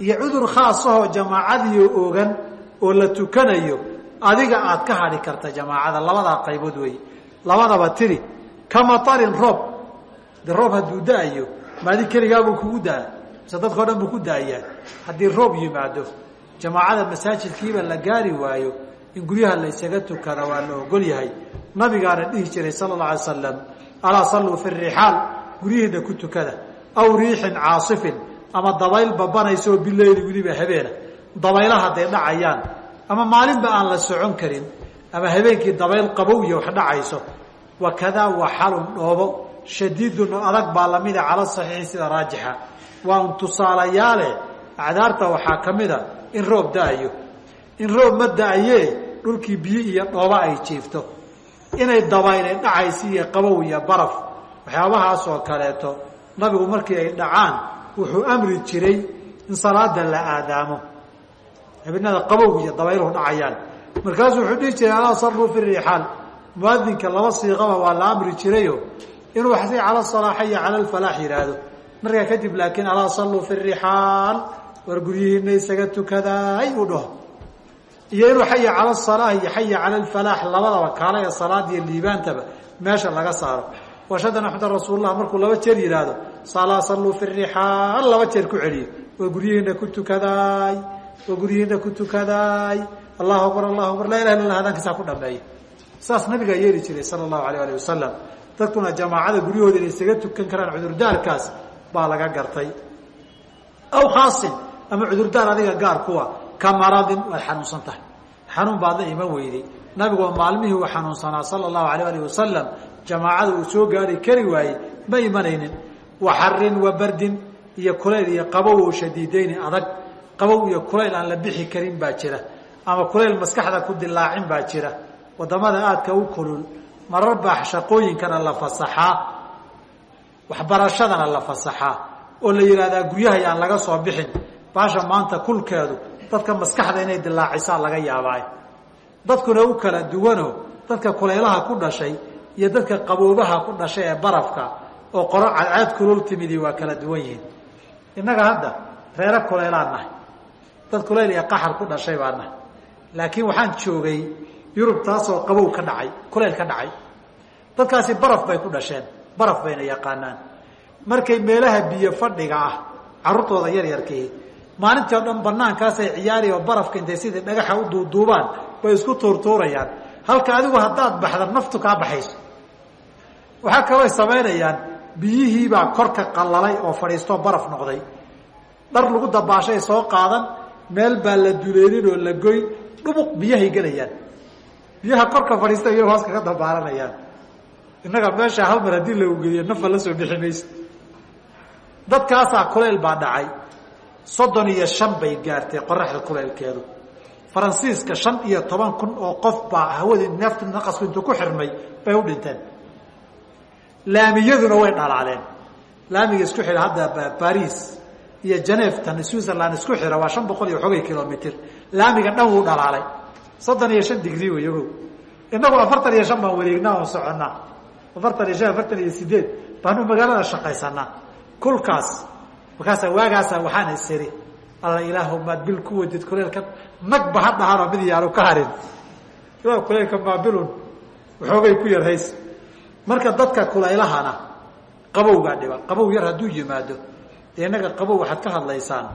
Iyo cudur khaasahoo jamaacadiio ogan oo la tukanayo adiga aad ka hadhi karta jamaacada labadaa qaybood wey labadaba tiri kamatarin roob. De roob hadduu da'ayo maadi keligaabuu kugu daa mise dadkao dhan buu ku daayaa. Haddii roob yimaado jamaacada masaajidkiiba la gaari waayo in guryaha la ysaga tukada waa la ogol yahay. Nabigaana dhihi jiray sala alla alay slam alaa salluu fi rixaal guryihiina ku tukada aw riixin caasifin ama dabayl babanaysa oo bileyli weliba habeena dabaylaha hadday dhacayaan ama maalinba aan la socon karin ama habeenkii dabayl qabowya wax dhacayso wakadaa waxalun dhoobo shadiidun oo adag baa lamida cala saxiixi sida raajixa. Waa un tusaalayaale acdaarta waxaa ka mida in roob da'ayo. In roob ma da'ayee dhulkii biyo iyo dhooba ay jiifto. Inay dabayle dhacaysa iyo qabow iyo baraf waxyaabahaas oo kaleeto nabigu markii ay dhacaan wuxuu amri jiray in salaada la aadaamo habeenada qabow iyo dabayluhu dhacayaan. Markaasuu wuxuu dhihi jiray alaa salluu fi rixaal muadinka laba siiqaba waa la amri jirayo inuu xasi cala salaaxa iyo cala alfalaax yidhaahdo markaa kadib laakiin alaa salluu fi rixaal war guryihiina isaga tukadaay uu dhaho. Iyo inuu xaya cala salaa iyo xaya cala alfalaax labadaba kaala ee salaada iyo liibaantaba meesha laga saaro. Washadana axmeda rasuullah markuu laba jeer yidhaahdo salaa salluu fi rixaal laba jeer ku celiyo. Waa guryihiina ku tukadaay waa guryihiina ku tukadaay allahu akbar allahu akbar. Laa ilaha illa lah hadaankiisaa ku dhameeya saas nabigaa yeeli jiray sala allahu alayh alih wasalam dadkuna jamaacada guryahooda inay isaga tukan karaan cudurdaarkaas baa laga gartay. Aw khaasin ama cudurdaar adiga gaar kuwa ka maradin waad xanuunsan tahay. Xanuun baad la iman weyday nabigu maalmihii uu xanuunsanaa sala allahu alayh alih wasalam jamaacada uu soo gaari kari waayey. Ma imanaynin. Wa xarin wa bardin iyo kulayl iyo qabow oo shadiidayni adag qabow iyo kulayl aan la bixi karin baa jira ama kulayl maskaxda ku dilaacin baa jira. Wadamada aadka u kulul marar baa shaqooyinkana la fasaxaa waxbarashadana la fasaxaa oo la yidhahdaa guryahay aan laga soo bixin. Baasha maanta kulkeedu dadka maskaxda inay dilaacisaa laga yaabaa dadkuna u kala duwano dadka kulaylaha ku dhashay iyo dadka qaboobaha ku dhashay ee barafka oo qoro cadceed kulul timidi waa kala duwan yihiin. Innaga hadda reero kulaylaan nahay dad kulayl iyo qaxar ku dhashay baa nahay. Laakiin waxaan joogay yurub taasoo qabow ka dhacay kulayl ka dhacay. Dadkaasi baraf bay ku dhasheen baraf bayna yaqaanaan. Markay meelaha biyo fadhiga ah carruurtooda yaryarkii maalintii oo dhan banaankaasay ciyaari oo barafka intay sidii dhagaxa u duuduubaan bay isku tuurtuurayaan. Halka adigu haddaad baxda naftu kaa baxayso. Waxaa kaloo samaynayaan biyihiibaa korka qallalay oo fadhiistoo baraf noqday. Dhar lagu dabaashay soo qaadan meel baa la duleelin oo la goyn dhubuq biyahay gelayaan biyaha korka fadhiista iyo hoos kaga dabaalanayaan. Innaga meesha hal mar haddii lagu geliyo nafa la soo bixi mayso. Dadkaasaa kulayl baa dhacay. Soddon iyo shan bay gaartay qoraxda kulaylkeedu. Faransiiska shan iyo toban kun oo qof baa hawadii neeftu naqasku intuu ku xirmay bay u dhinteen. Laamiyaduna way dhalaaleen. Laamiga isku xira hadda baris iyo janeftan switzerland isku xira waa shan boqol iyo xogay kilomitr laamiga dhan wuu dhalaalay. Soddon iyo shan digri wey ogow inagu afartan iyo shan baan wareegnaa oo soconnaa afartan iyo shan afartan iyo sideed baanu magaalada shaqaysanaa kulkaas markaasa waagaasa waxaan isiri alla ilaahu maad bil ku wadid kuleelka nagba ha dhahanoo mid yaanu ka harin. Ilah kuleelka maabilun waxoogay ku yar hays. Marka dadka kulaylahana qabowgaa dhiba qabow yar hadduu yimaado dee innaga qabow waxaad ka hadlaysaan.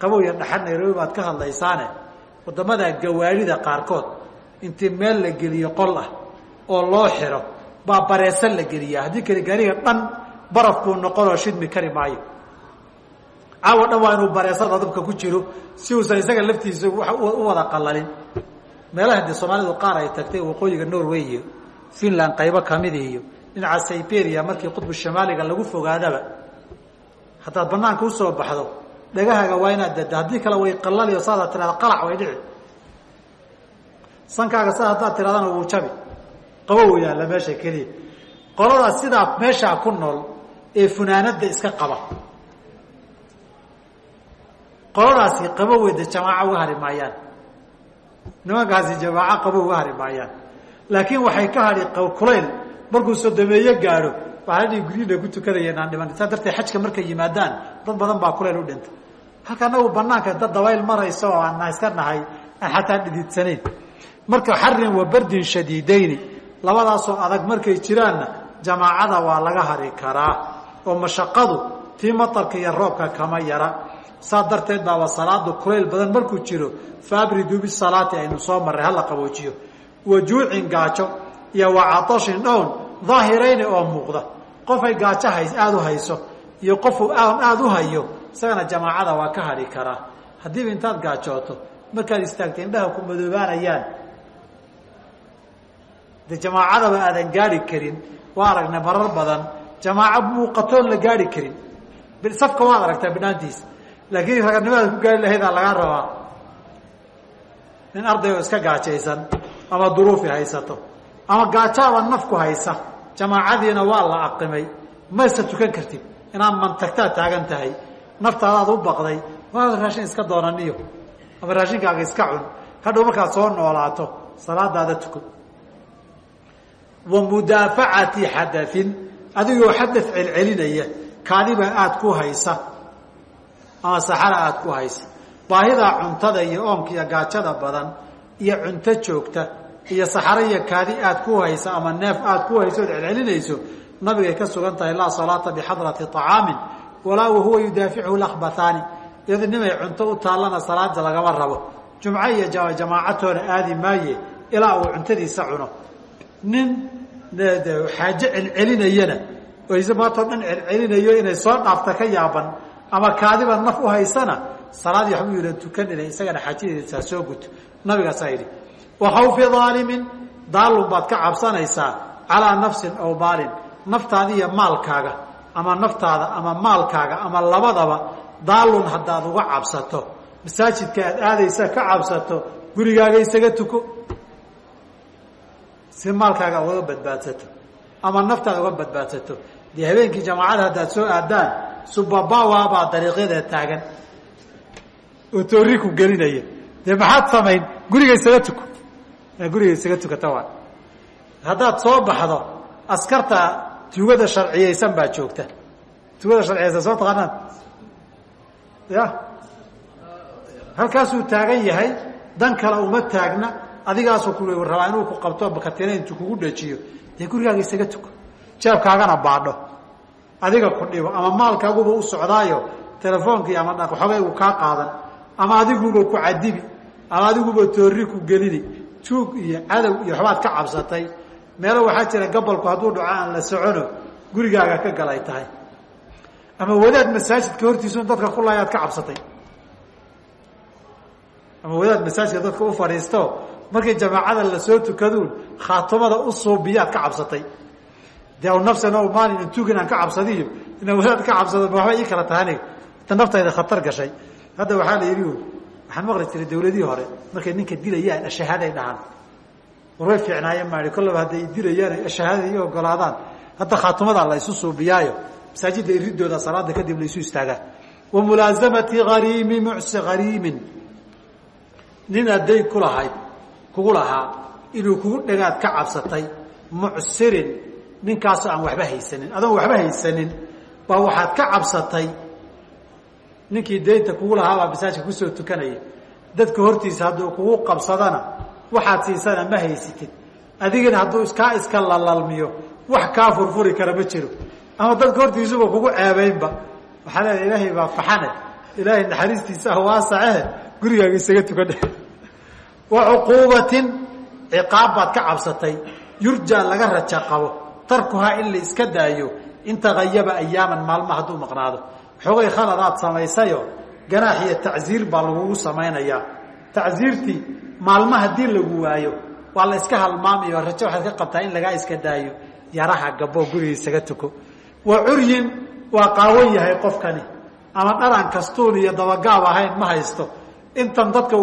Qabow yar dhaxan nairobi baad ka hadlaysaane. Wadamada gawaarida qaarkood intii meel la geliyo qol ah oo loo xiro baa bareesan la geliyaa. Haddii kale gaariga dhan baraf buu noqonoo shidmi kari maayo. Caawa dhan waa inuu bareesada dabka ku jiro si uusan isaga laftiisa u wada qalalin meelaha dee soomaalidu qaar ay tagtay waqooyiga norway iyo finland qaybo kamida iyo dhinaca siberia markii qudbu shamaaliga lagu fogaadaba haddaad banaanka u soo baxdo dhagahaga waa inaad dada. Haddii kale way qalaliyo saadaad tirahda qalac way dhici. Sankaaga saa haddaad tihahdana wuu jabi. Qabow yaalla meesha keliya. Qoladaas sidaa meeshaa ku nool ee funaanada iska qaba. Qoladaasi qaboweyda jamaaco uga hari maayaan. Nimankaasi jamaaco qabow uga hari maayaan. Laakiin waxay ka hadhi kulayl markuu sodomeeye gaadho waxaa la dhihi guryiina ku tukadayeen aan dhiman saa darteed xajka markay yimaadaan dad badan baa kulayl u dhintay halka anagu banaanka dad dabayl maraysa oo aan iska nahay aan xataa dhidiidsanayn marka xarin wa bardin shadiidayni labadaasoo adag markay jiraanna jamaacada waa laga hari karaa oo mashaqadu tii matarka iyo roobka kama yara. Saa darteed baaba salaadu kulayl badan markuu jiro faabridu bisalaati aynu soo marray hala qaboojiyo. Wajuucin gaajo iyo wacatoshin dhown daahirayni oo muuqda qofay gaajo hays aada u hayso iyo qofu aan aada u hayo isagana jamaacada waa ka hadhi karaa haddiiba intaad gaajooto markaad istaagta indhaha ku madoobaanayaan de jamaacadaba aadan gaari karin waa aragnay marar badan jamaaco muuqatoon la gaari karin. Safka waad aragtaa banaantiisa laakiin raganimaada ku gaari lahaydaa lagaa rabaa. Nin arday oo iska gaajaysan ama duruufi haysato ama gaajaaba nafku haysa jamaacadiina waa la aqimay maysa tukan kartid. Inaad mantagtaad taagan tahay. Naftaadaad u baqday. Waaad raashin iska doonaniyo. Ama raashinkaaga iska cun. Hadhow markaad soo noolaato salaadaada tuko wa mudaafacati xadain adigoo xada celcelinaya. Kaadibaa aada ku haysa. Ama saxara aada ku haysa. Baahidaa cuntada iyo oonka iyo gaajada badan. Iyo cunto joogta iyo saxaro iyo kaadi aada ku haysa ama neef aada ku hayso ood celcelinayso nabigay ka sugan tahay laa salaata bixadrati طacaamin walaa wahuwa yudaafichu lakbathaani iyado nimay cunto u taallana salaada lagama rabo. Jumco iyo jamaacatoona aadi maaye ilaa uu cuntadiisa cuno. Nin xaajo celcelinayana maantao dhan celcelinayo inay soo dhaafta ka yaaban ama kaadiba naf u haysana salaadii waxbuu yidhan tukanina isagana xaajadiisaa soo guto. Nabigaasaa yidhi wa khawfi daalimin daalun baad ka cabsanaysaa calaa nafsin aw maalin naftaada iyo maalkaaga ama naftaada ama maalkaaga ama labadaba daalun haddaad uga cabsato. Masaajidka aad aadaysa ka cabsato gurigaaga isaga tuko. Si maalkaaga uga badbaadsato ama naftaada uga badbaadsato. Dee habeenkii jamaacada haddaad soo aadaan subabawa baa dariiqyada taagan. Oo toori ku gelinaya dee maxaad samayn guriga isaga tukata waa. Haddaad soo baxdo askarta tugada sharciyeysan baa joogta. Tugada sharciyeysan soo taqaanaan? Ya. Halkaasuu taagan yahay dan kale uma taagna adigaasuu ku rabaa inuu ku qabto bakatina intuu kugu dhajiyo dee gurigaaga isaga tuko. Jeebkaagana baadho. Adiga ku dhibo ama maalkaaguba u socdaayo telefoonkii ama waxoogay uu kaa qaadan. Ama adiguba ku cadibi ama adiguba toori ku gelini tuug iyo cadow iyo waxbaad ka cabsatay. Meelo waxaa jira gabolku hadduu dhaco aan la socono gurigaaga ka galay tahay. Ama wadaad masaajidka hortiisu dadka ku laayaad ka cabsatay. Ama wadaad masaajidka dadka u fadhiisto markii jamaacada la soo tukaduun khaatumada u suubiyaad ka cabsatay. De nafsan o maalin tuug inaan ka cabsadiyo inaan wadaad ka cabsado waxba ii kala tahay aniga ta naftayda khatar gashay. Hadda waxaa la yidhi waxaan maqli jiray dawladihii hore markay ninka dilayaan ashahaaday dhahaan. War way fiicnaayeen maai kollaba hadday dilayaan ashahaadada ii ogolaadaan. Hadda khaatumadaa la isu suubiyaayo masaajidda iridooda salaada kadib la isu istaagaa. Wa mulaasamati ariimi mucsi hariimin nin hadday ku lahayd kugu lahaa inuu kugu dhagaad ka cabsatay mucsirin ninkaasoo aan waxba haysanin. Adoon waxba haysanin baa waxaad ka cabsatay ninkii deynta kugu lahaabaa masaajka ku soo tukanaya dadka hortiisa hadduu kugu qabsadana waxaad siisana ma haysitid adigina hadduu iskaa iska lalalmiyo wax kaa furfuri kara ma jiro. Ama dadka hortiisuba kugu ceebaynba waxaa leedahay ilaahay baa faxane. Ilaahay naxariistiisa ah waasacehe gurigaaga isaga tukadhe wa cuquubatin ciqaab baad ka cabsatay. Yurjaa laga raja qabo. Tarkuhaa in la iska daayo. In tagayaba ayaaman maalma hadduu maqnaado xoogay khaladaad samaysayo ganaax iyo tacziir baa lagugu samaynayaa tacziirtii maalma haddii lagu waayo waa la iska halmaamayo rajo waxaad ka qabtaa in lagaa iska daayo yaraha gaboo guriga isaga tuko. Wa curyin waa qaawan yahay qofkani. Ama dharan kastuun iyo dabagaab ahayn ma haysto. Intan dadka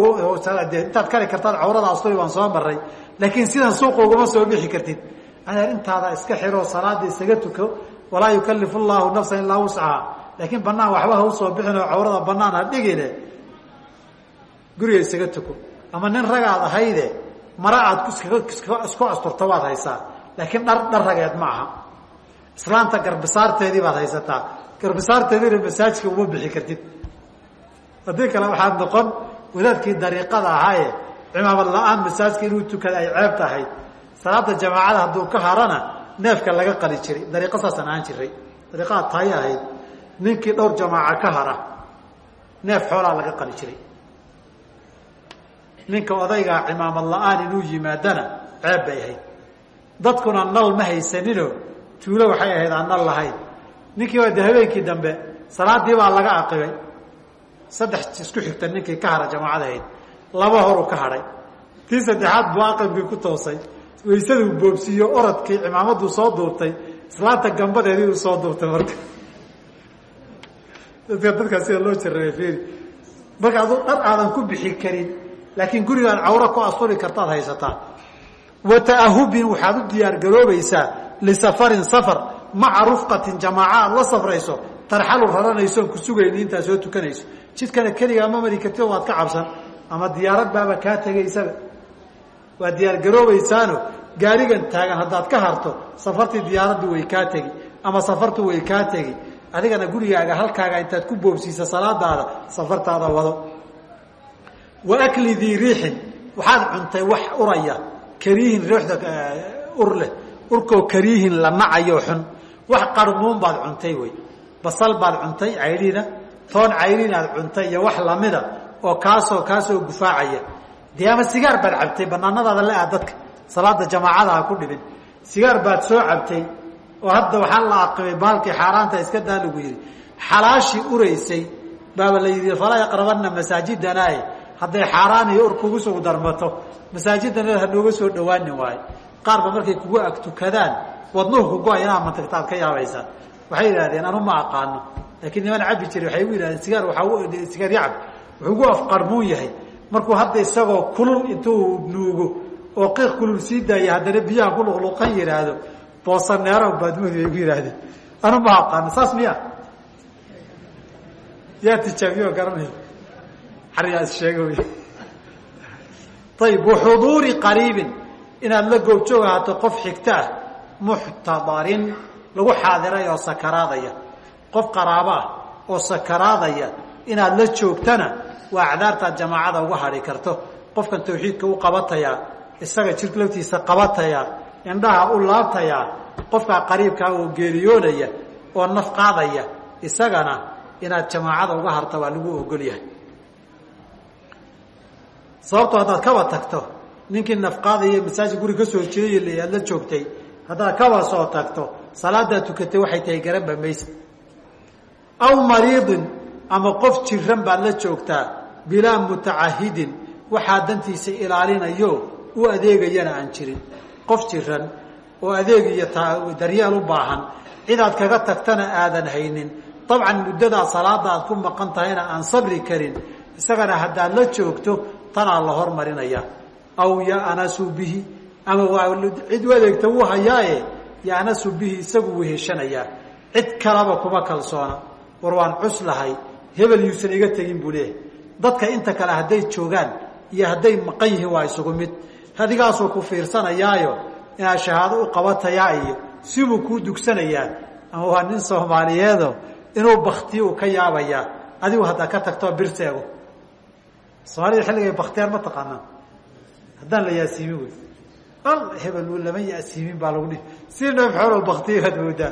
intaad kari kartaad cawrada asturi baan soo maray laakiin sidan suuqa ugama soo bixi kartid. Adeer intaada iska xiro salaada isaga tuko walaa yukalifu llahu nafsan ilaa wuscaha laakiin banaan waxba ha u soo bixin oo cawrada banaan ha dhigine. Guriga isaga tuko. Ama nin ragaad ahayde mara aad isku asturta waad haysaa. Laakiin dhar dhar rageed ma aha. Islaanta garbisaarteedii baad haysataa. Garbisaarteediina masaajka uma bixi kartid. Haddii kale waxaad noqon wadaadkii dariiqada ahaaye cimaamad la'aan masaajka inuu tukada ay ceeb tahay salaada jamaacada hadduu ka harana neefka laga qali jiray. Dariiqo saasaan ahaan jiray. Dariiqaha taay ahayd ninkii dhowr jamaaca ka hara neef xoolaa laga qali jiray. Ninka odaygaa cimaamad la'aan inuu yimaadana ceeb bay ahayd. Dadkuna nal ma haysaninoo tuulo waxay ahayd aan nal lahayn. Ninkii waa de habeenkii dambe salaadii baa laga aqibay. Saddex isku xigta ninkii ka hara jamaacada ahayd laba horu ka hadhay tii saddexaad buu aqibkii ku toosay. Waysaduu boobsiiyo oradkii cimaamaduu soo duurtay. Islaanta gambadeedii uu soo duurtay marka dadkaa sida loo jarreeya fiiri marka aduu dhar aadan ku bixi karin laakiin gurigaan cawro ku asturi kartaad haysataa. Wa ta'ahubin waxaad u diyaargaroobaysaa lisafarin safar maca rufqatin jamaaca aad la safrayso tarxalu raranaysoon ku sugayni intaad soo tukanayso. Jidkana keligaa ma mari kartio waad ka cabsan ama diyaarad baaba kaa tegaysaba waa diyaargaroobaysaano gaarigan taagan haddaad ka harto safartii diyaaraddu way kaa tegi ama safartu way kaa tegi adigana gurigaaga halkaaga intaad ku boobsiisa salaadaada safartaada wado. Wa akli dii riixin waxaad cuntay wax uraya kariihin riixda ur leh. Urkoo kariihin la nacayo xun. Wax qarmuun baad cuntay wey. Basal baad cuntay caydhiina toon caydhiin aad cuntay iyo wax lamida oo kaasoo kaasoo gufaacaya. Dee ama sigaar baad cabtay banaanadaada le-a dadka. Salaada jamaacada ha ku dhibin. Sigaar baad soo cabtay oo hadda waxaa la aqibay baalkii xaaraanta iska daa lagu yidhi xalaashii uraysay baaba la yidhi falaa yaqrabana masaajidanae hadday xaaraan ur kugu soo darmato masaajidana hanooga soo dhawaanin waayo qaarba markay kugu ag tukadaan wadnuhu kugo inaa mantagtaad ka yaabaysaa waxay yidhahdeen anu ma aqaano. Laakiin niman cabi jiray waxay u yihahdeen sigaar waaa sigaar yacab wuxuu gu afqarmuun yahay. Markuu hadda isagoo kulul intuu nuugo oo qiiq kulul sii daaya haddana biyaha ku luqluqan yidhaahdo boosaneero baadmudi bay ku yidhaahdeen. Anu ma aqaano saas miya? Yaa tijaabiyo garanaya. Xarigaa is sheega wy ayib waxuduuri qariibin. Inaad la goobjoog ahaato qof xigto ah muxtadarin lagu xaadiray oo sakaraadaya. Qof qaraabo ah oo sakaraadaya inaad la joogtana waa acdaartaad jamaacada uga hadhi karto. Qofkan tawxiidka u qabatayaa isaga jir laftiisa qabatayaa indhaha u laabtayaa qofkaa qariibkaa oo geeriyoonaya oo naf qaadaya isagana inaad jamaacada uga harta waa lagu ogol yahay. Sababtoo haddaad kaba tagto ninkii nafqaadaya masaajid guri ka soo jeeyay aad la joogtay haddaad kaba soo tagto salaadaa tukatay waxay tahay garanba maysa. Aw mariidin ama qof jiran baad la joogtaa bilaa mutacahidin waxaa dantiisa ilaalinayo u adeegayana aan jirin qof jiran oo adeeg iyo daryeel u baahan cidaad kaga tagtana aadan haynin. Dabcan muddadaa salaada aad ku maqan tahayna aan sabri karin. Isagana haddaad la joogto tanaa la hormarinaya. Aw yanasu bihi ama waa cid u adeegta wuu hayaaye? Yanasu bihi isagu weheshanayaa cid kalaba kuma kalsoona. War waan cuslahay hebel yuusan iga tegin buu leeyahay. Dadka inta kale hadday joogaan iyo hadday maqan yihiin waa isugu mid adigaasuu ku fiirsanayaayo inaad shahaado u qabatayaa iyo sibuu kuu dugsanayaa ama waa nin soomaaliyeedo inuu baktiyo u ka yaabayaa adigu haddaa ka tagtoo bir seego. Soomaalida xilligay bakteer ma taqaanaan. Haddaan la yaasiimin wey. Al hebel lama yaasiimin baa lagu dhihi. Si neef xoolo baktiiraad moodaa.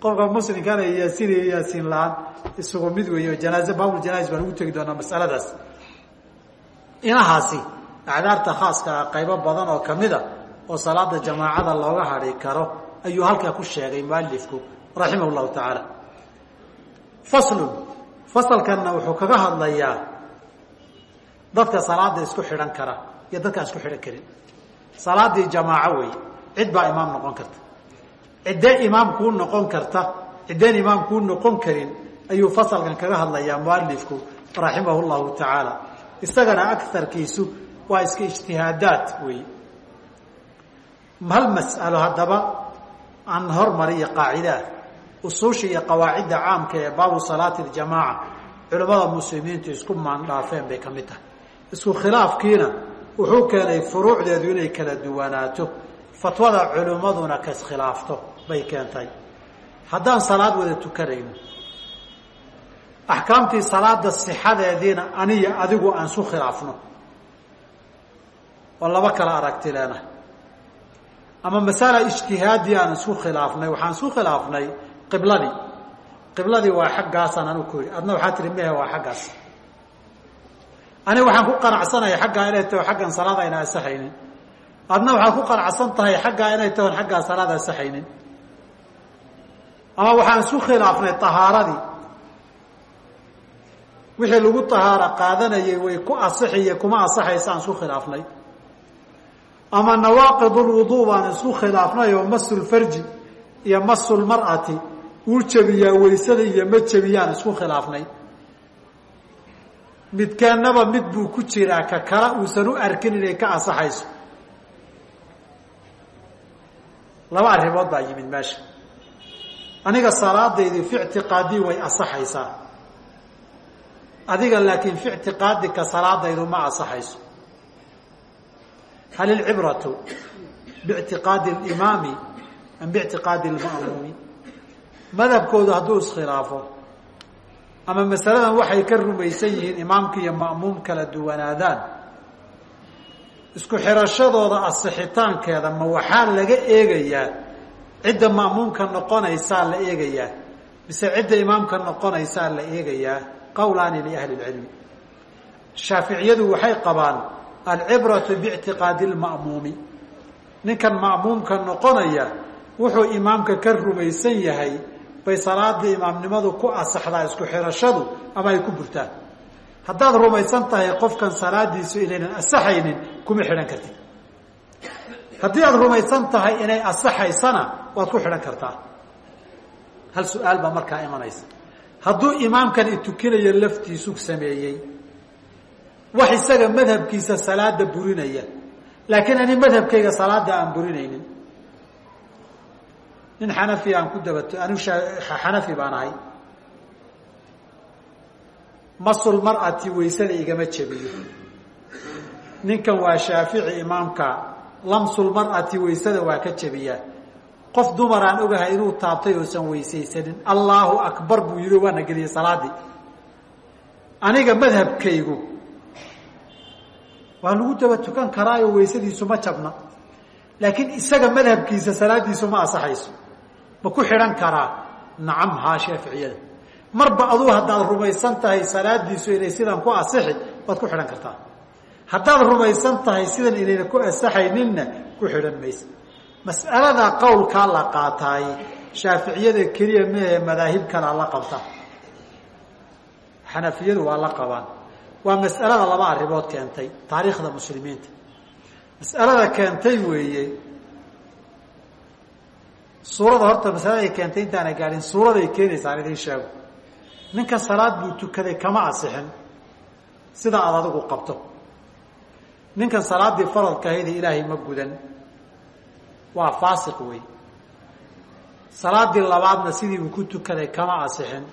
Qofka muslimkana yaasiinaya yaasiin la'aan isugu mid weeye oo janaaze baabul janais baan ugu tegi doonaa masaladaas. Inahaasi acdaarta khaaska ah qaybo badan oo kamida oo salaada jamaacada looga hadhi karo ayuu halkaa ku sheegay mualifku raximah llahu tacaala. Faslun fasalkanna wuxuu kaga hadlayaa dadka salaada isku xidhan kara iyo dadkaan isku xidhan karin. Salaadii jamaaco wey cid baa imaam noqon karta. Ciddee imaam kuu noqon karta ciddeen imaam kuu noqon karin ayuu fasalkan kaga hadlayaa mualifku raximah llahu tacaala. Isagana agarkiisu waa iska ijtihaadaad wey hal mas'alo haddaba aan hormariyo qaacidaah usuusha iyo qawaacidda caamka ee baabu salaati ljamaaca culimmada muslimiintu isku maandhaafeen bay ka mid tahay. Isku khilaafkiina wuxuu keenay furuucdeedu inay kala duwanaato fatwada culimmaduna kaskhilaafto bay keentay. Haddaan salaad wada tukanayno axkaamtii salaada sixadeediina aniyo adigu aan su khilaafno oo laba kala aragti leenahay ama masala ijtihaadi aan isku khilaafnay waxaan isku khilaafnay qibladii qibladii waa xaggaasaan anu ku yidhi. Adna waxaa tihi mehe waa xaggaas. Ani waxaan ku qanacsanaya xaggaa inay taho xaggan salaad ayna asaxaynin adna waxaad ku qanacsan tahay xaggaa inay tahon xaggaa salaad asaxaynin ama waxaan isku khilaafnay tahaaradii. Wixii lagu tahaaro qaadanayay way ku asixi kuma asaxaysa aan isku khilaafnay ama nawaaqid lwuduu baan isku khilaafnay oo masulfarji iyo masulmar'ati uu jebiyaa weysada iyo ma jebiyaan isku khilaafnay. Midkeennaba mid buu ku jiraa ka kale uusan u arkin inay ka asaxayso laba arrimood baa yimid meesha. Aniga salaadaydi fi ictiqaadii way asaxaysaa adiga laakiin fi ictiqaadika salaadaydu ma asaxayso hal ilcibratu biictiqaadi alimaami am biictiqaadi alma'muumi madhabkoodu hadduu iskhilaafo ama masaladan waxay ka rumaysan yihiin imaamka iyo ma'muum kala duwanaadaan isku xirashadooda asixitaankeeda ma waxaa laga eegayaa cidda ma'muumka noqonaysaa la eegayaa mise cidda imaamka noqonaysaa la eegayaa qawlaani liahli lcilmi shaaficiyadu waxay qabaan alcibratu biictiqaadi lma'muumi ninkan ma'muumka noqonaya wuxuu imaamka ka rumaysan yahay bay salaadii imaamnimadu ku asaxdaa isku xirashadu ama ay ku burtaan. Haddaad rumaysan tahay qofkan salaadiisu inaynan asaxaynin kuma xidhan kartid. Haddii aada rumaysan tahay inay asaxaysana waad ku xidhan kartaa. Hal su'aal baa markaa imanaysa. Hadduu imaamkan itukinayo laftiisu sameeyey wax isaga madhabkiisa salaada burinaya. Laakiin ani madhabkayga salaada aan burinaynin. Nin xanafi aan ku dabato anigu xanafi baan ahay. Masul mar'ati weysada igama jebiyo ninkan waa shaafici imaamka lamsul mar'ati weysada waa ka jebiyaa qof dumar aan ogahay inuu taabtay oosan weysaysanin. Allahu akbar buu yihi waana geliyey salaadii. Aniga madhabkaygu waa lagu daba tukan karaayo weysadiisu ma jabna. Laakiin isaga madhabkiisa salaadiisu ma asaxayso ma ku xidhan karaa. Nacam haa shaaficiyada. Marba aduu haddaad rumaysan tahay salaadiisu inay sidan ku asixi waad ku xidhan kartaa. Haddaad rumaysan tahay sidan inayna ku asaxayninna ku xidhan maysa. Mas'alada qowlkaa la qaataay shaaficiyada keliya mehe madaahib kalaa la qabta. Xanafiyadu waa la qabaan waa mas'alada laba arrimood keentay taariikhda muslimiinta. Mas'alada keentay weeye suurada horta masaladay keentay intaana gaadhin suuraday keenaysaan idiin sheego. Ninka salaad buu tukaday kama asixin sida aad adigu qabto. Ninkan salaaddii faradka ahayd ilaahay ma gudan. Waa faasiq wey salaaddii labaadna sidii uu ku tukaday kama asixin.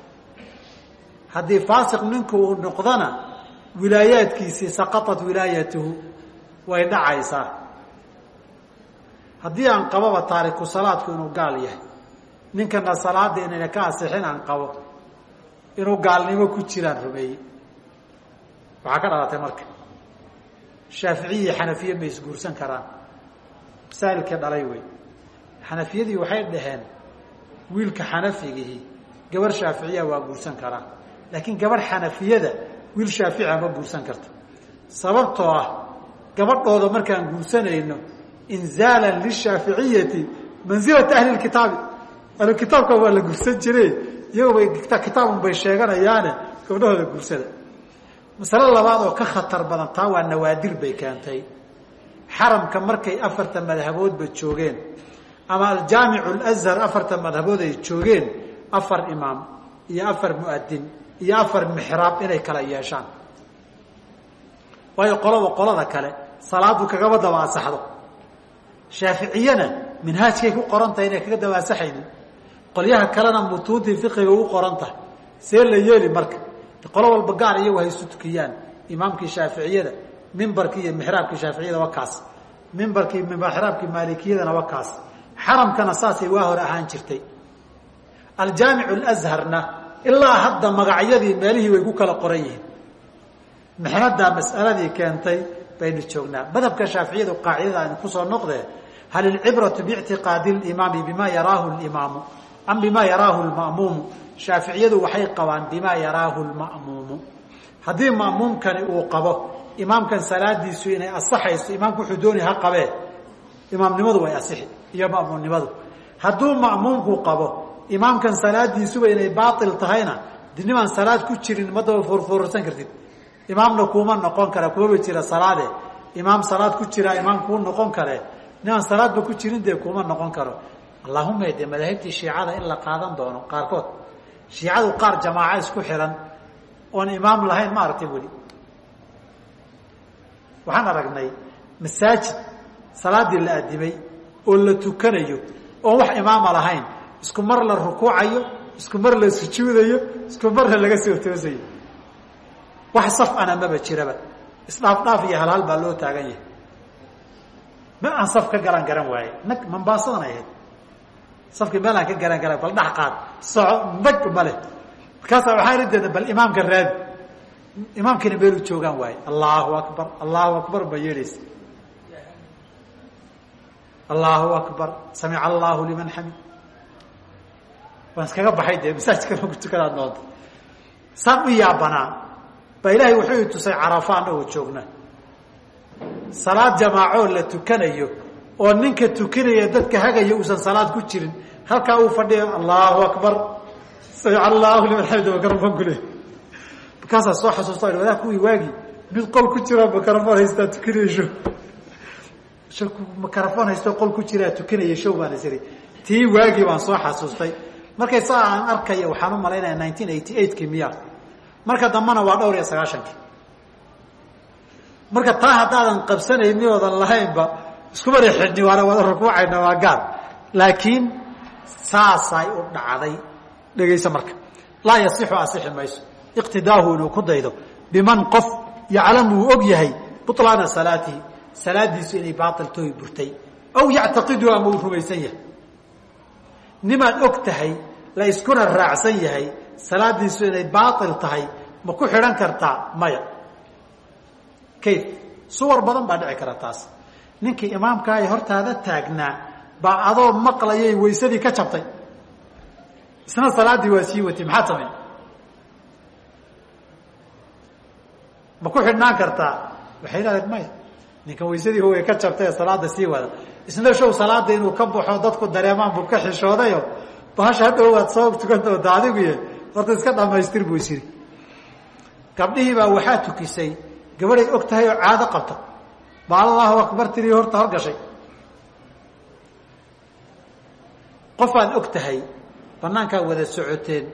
Haddii faasiq ninku uu noqdona wilaayaadkiisii saqatat wilaayatuhu way dhacaysaa. Haddii aan qababa taariku salaadku inuu gaal yahay ninkana salaada inayna ka asixin aan qabo inuu gaalnimo ku jiraan rumeeyey. Waxaa ka dhalatay marka. Shaaficiya iyo xanafiye ma isguursan karaan. Masaa'ilkii dhalay wey xanafiyadii waxay dhaheen wiilka xanafigihii gabarh shaaficiya waa guursan karaa laakiin gabarh xanafiyada wiil shaaficia ma guursan karto. Sababtoo ah gabadhooda markaan guursanayno inzaalan lishaaficiyati mansilata ahli kitaabi. Ahlukitaabka waa la guursan jire iyagooba kitaabun bay sheeganayaane gabdhahooda guursada. Masale labaad oo ka khatar badan taa waa nawaadir bay keentay. Xaramka markay afarta madhaboodba joogeen ama aljaamicu alazhar afarta madhabood ay joogeen afar imaam iyo afar mu'adin iyo afar mixraab inay kala yeeshaan. Waayo qolaba qolada kale salaadu kagaba daba asaxdo shaaficiyana minhaajkay ku qoran tahay inay kaga daba asaxaynin qolyaha kalena mutuuntii fiqiga ugu qoran tahay see la yeeli marka. Qolo walba gaar iyagu hay tukiyaan imaamkii shaaficiyada mimbarkii iyo mixraabkii shaaficiyada waa kaas. Mimbarkii mixraabkii maalikiyadana waa kaas. Xaramkana saasay waa hore ahaan jirtay. Aljaamicu alazharna ilaa hadda magacyadii meelihii way ku kala qoran yihiin mixnadaa mas'aladii keentay baynu joognaa. Madhabka shaaficiyadu qaacidada aynu ku soo noqdee hal ilcibratu biictiqaadi limaami bima yaraahu limaamu am bima yaraahu lma'muumu shaaficiyadu waxay qabaan bima yaraahu lma'muumu haddii ma'muumkani uu qabo imaamkan salaadiisu inay asaxayso imaamku wuxuu dooni ha qabee. Imaamnimadu way asixi iyo ma'muumnimadu hadduu ma'muumku qabo imaamkan salaadiisuba inay baail tahayna de nimaan salaad ku jirin madaba foorfoorarsan kartid. Imaamna kuuma noqon kara kumaba jira salaade. Imaam salaad ku jira imaam kuu noqon kare. Nimaan salaadba ku jirin dee kuuma noqon karo. Allahuma de madaahibtii shiicada in la qaadan doono qaarkood. Shiicadu qaar jamaaco isku xiran oon imaam lahayn ma aragtay weli. Waxaan aragnay masaajid salaadii la adimay oo la tukanayo oon wax imaama lahayn isku mar la rukuucayo isku mar la sujuudayo isku marna laga soo toosayo. Wax saf ana maba jiraba. Isdhaaf dhaaf iyo halaal baa loo taagan yahay. Ma aan saf ka garan garan waaye. Nag mambaasadan ay ahayd. Safkii meel aan ka garan garan bal dhex qaad. Soco nag male markaasaa waxaa rideeda bal imaamka raadi imaamkiina meelu joogaan waaye. Allahu akbar allahu akbar ba yeeleysa allahu akbar. Samica allahu liman xamid waan iskaga baxay dee masaajidka ku tukanaad noonta saan u yaabanaa ilaahay wuxuu i tusay carafa anagoo joogna salaad jamaacoo la tukanayo oo ninka tukanaya dadka hagaya uusan salaad ku jirin halkaa uu fadhiyo allahu akbar. Allahu liman xamid makarafon kule markaasaa soo xasuusta wadaa kuwii waagi mid qol ku jira makarafon haystaa tukanayasho makarafon haystoo qol ku jiraa tukanaya show? baan isiri tii waagii baan soo xasuustay markay saa aan arkaya waxaan u malaynaya nineteen eighty eightkii miya. Marka dambena waa dhowr iyo sagaashankii. Marka taa haddaadan qabsanayni oodan lahaynba iskubana xidhni waana wada rukuucayna waa gaar. Laakiin saasay u dhacday. Dhegaysa marka. Laa yasixu asixi mayso. Iqtidaahu inuu ku daydo biman qof yaclamu uu og yahay buطlaana salaatihi. Salaadiisu inay baailtooy burtay. Aw yactaqidu ama uu nimaad og tahay la iskuna raacsan yahay salaadiisu inay baail tahay ma ku xidhan kartaa maya. Kayf suwar badan baa dhici kara taas. Ninkii imaamkaa ee hortaada taagnaa baa adoo maqlayay waysadii ka jabtay. Isna salaaddii waa sii watay maxaad samayn ma ku xidhnaan kartaa? Waxay idhahdeen maya ninkan waysadii hogay ka jabtay salaada sii wada. Isna show salaada inuu ka baxo dadku dareemaan buu ka xishoodayo bahasha hadhow waad soo tukan doonta adiguye horta iska dhamaystir buu isiri gabdhihii baa waxaa tukisay gabadhay og tahay oo caado qabta. Ba allahu akbar tiri horta horgashay qofaad og tahay banaankaad wada socoteen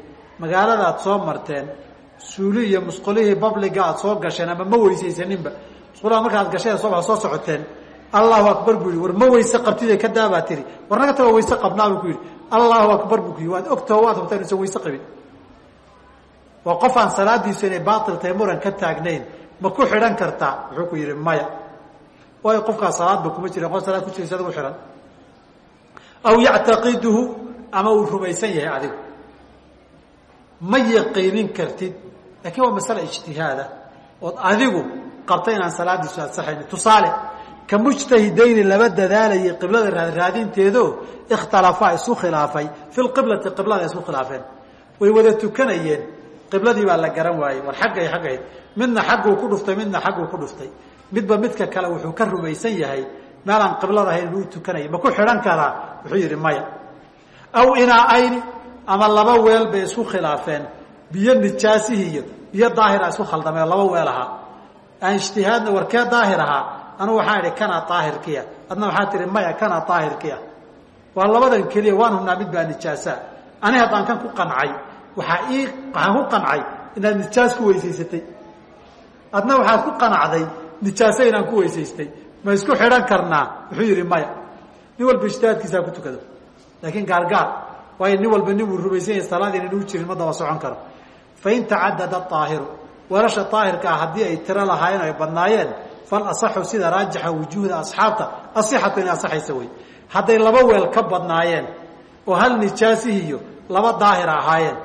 magaaladaad soo marteen suuli iyo musqulihii babliga aad soo gasheen ama ma weysaysaninba musqulaha markaad gasheen soo soo socoteen. Allahu akbar buu yihi war ma weyse qabtid ka daabaa tiri. War naga tago wayse qabnaa buu ku yidhi. Allahu akbar buu ku yidhi waad ogtaho waad hubtaan inuusan wayse qabin. Waa qof aan salaadiisu inay baatil tahay muran ka taagnayn ma ku xidhan kartaa wuxuu ku yidhi maya. Waayo qofkaas salaadba kuma jira qof salaad ku jiraysa adigu xidhan. Aw yactaqiduhu ama uu rumaysan yahay adigu. Ma yaqiinin kartid laakiin waa masale ijtihaada. Ood adigu qabta inaan salaadiisu ansaxayni tusaale ka mujtahidayni laba dadaalayay qiblada raadinteedo ikhtalafaa isu khilaafay. Fi lqiblati qiblada isku khilaafeen. Way wada tukanayeen. Qibladii baa la garan waayey. War xaggay xaggayd midna xagguu ku dhuftay midna xagguu ku dhuftay. Midba midka kale wuxuu ka rumaysan yahay. Meelaan qiblada ahayn inuu tukanayay ma ku xidhan karaa? Wuxuu yidhi maya. Aw inaa-ayni ama laba weel bay isku khilaafeen. Biyo nijaasihii iyo biyo daahira isku khaldameen. Laba weel ahaa aan ijtihaadna warkee daahir ahaa? Anugu waxaan idhi kanaa daahirkiya adna waxaa tihi maya kanaa daahirkiya waa labadan keliya waan hubnaa mid baa nijaasa ani haddaan kan ku qancay waaa ii waxaan ku qancay inaad nijaas ku weysaysatay. Adna waxaad ku qanacday nijaaso inaan ku weysaystay. Ma isku xidhan karnaa? Wuxuu yidhi maya. Nin walba ijtihaadkiisaa ku tukado. Laakiin gaargaar waayo nin walba nin wuu rumaysan yahay salaad inaynu u jirin ma daba socon karo. Fain tacadada aahiru weelasha daahirka ah haddii ay tiro lahaayeen ay badnaayeen fal asaxu sida raajixa wujuuhda asxaabta asixatu inay asaxaysa wey hadday laba weel ka badnaayeen oo hal nijaasihiiyo laba daahir ahaayeen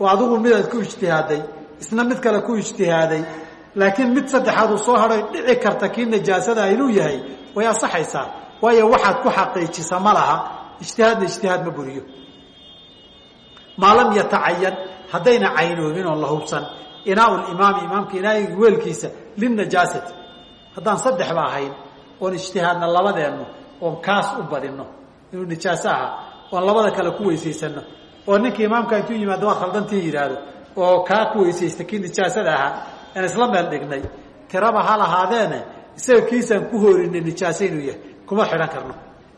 oo adigu midaad ku ijtihaaday isna mid kale ku ijtihaaday laakiin mid saddexaad uu soo hadhay dhici karta kii najaasada inuu yahay way asaxaysaa waayo waxaad ku xaqiijisa ma laha ijtihaadna ijtihaad ma buriyo. Maa lam yatacayan haddayna caynoobin oon la hubsan inaau limaami imaamka inaaiga weelkiisa linajaasati haddaan saddexba ahayn oon ijtihaadna labadeennu oon kaas u badinno. Inuu nijaaso ahaa oon labada kale ku weysaysano oo ninka imaamka intuu yimaado waa khaldantii yidhaahdo oo kaa ku weysaysta kii nijaasada ahaa aan isla meel dhignay. Tiraba ha lahaadeene isaga kiisaan ku hoorinay nijaaso inuu yahay kuma xidhan karno.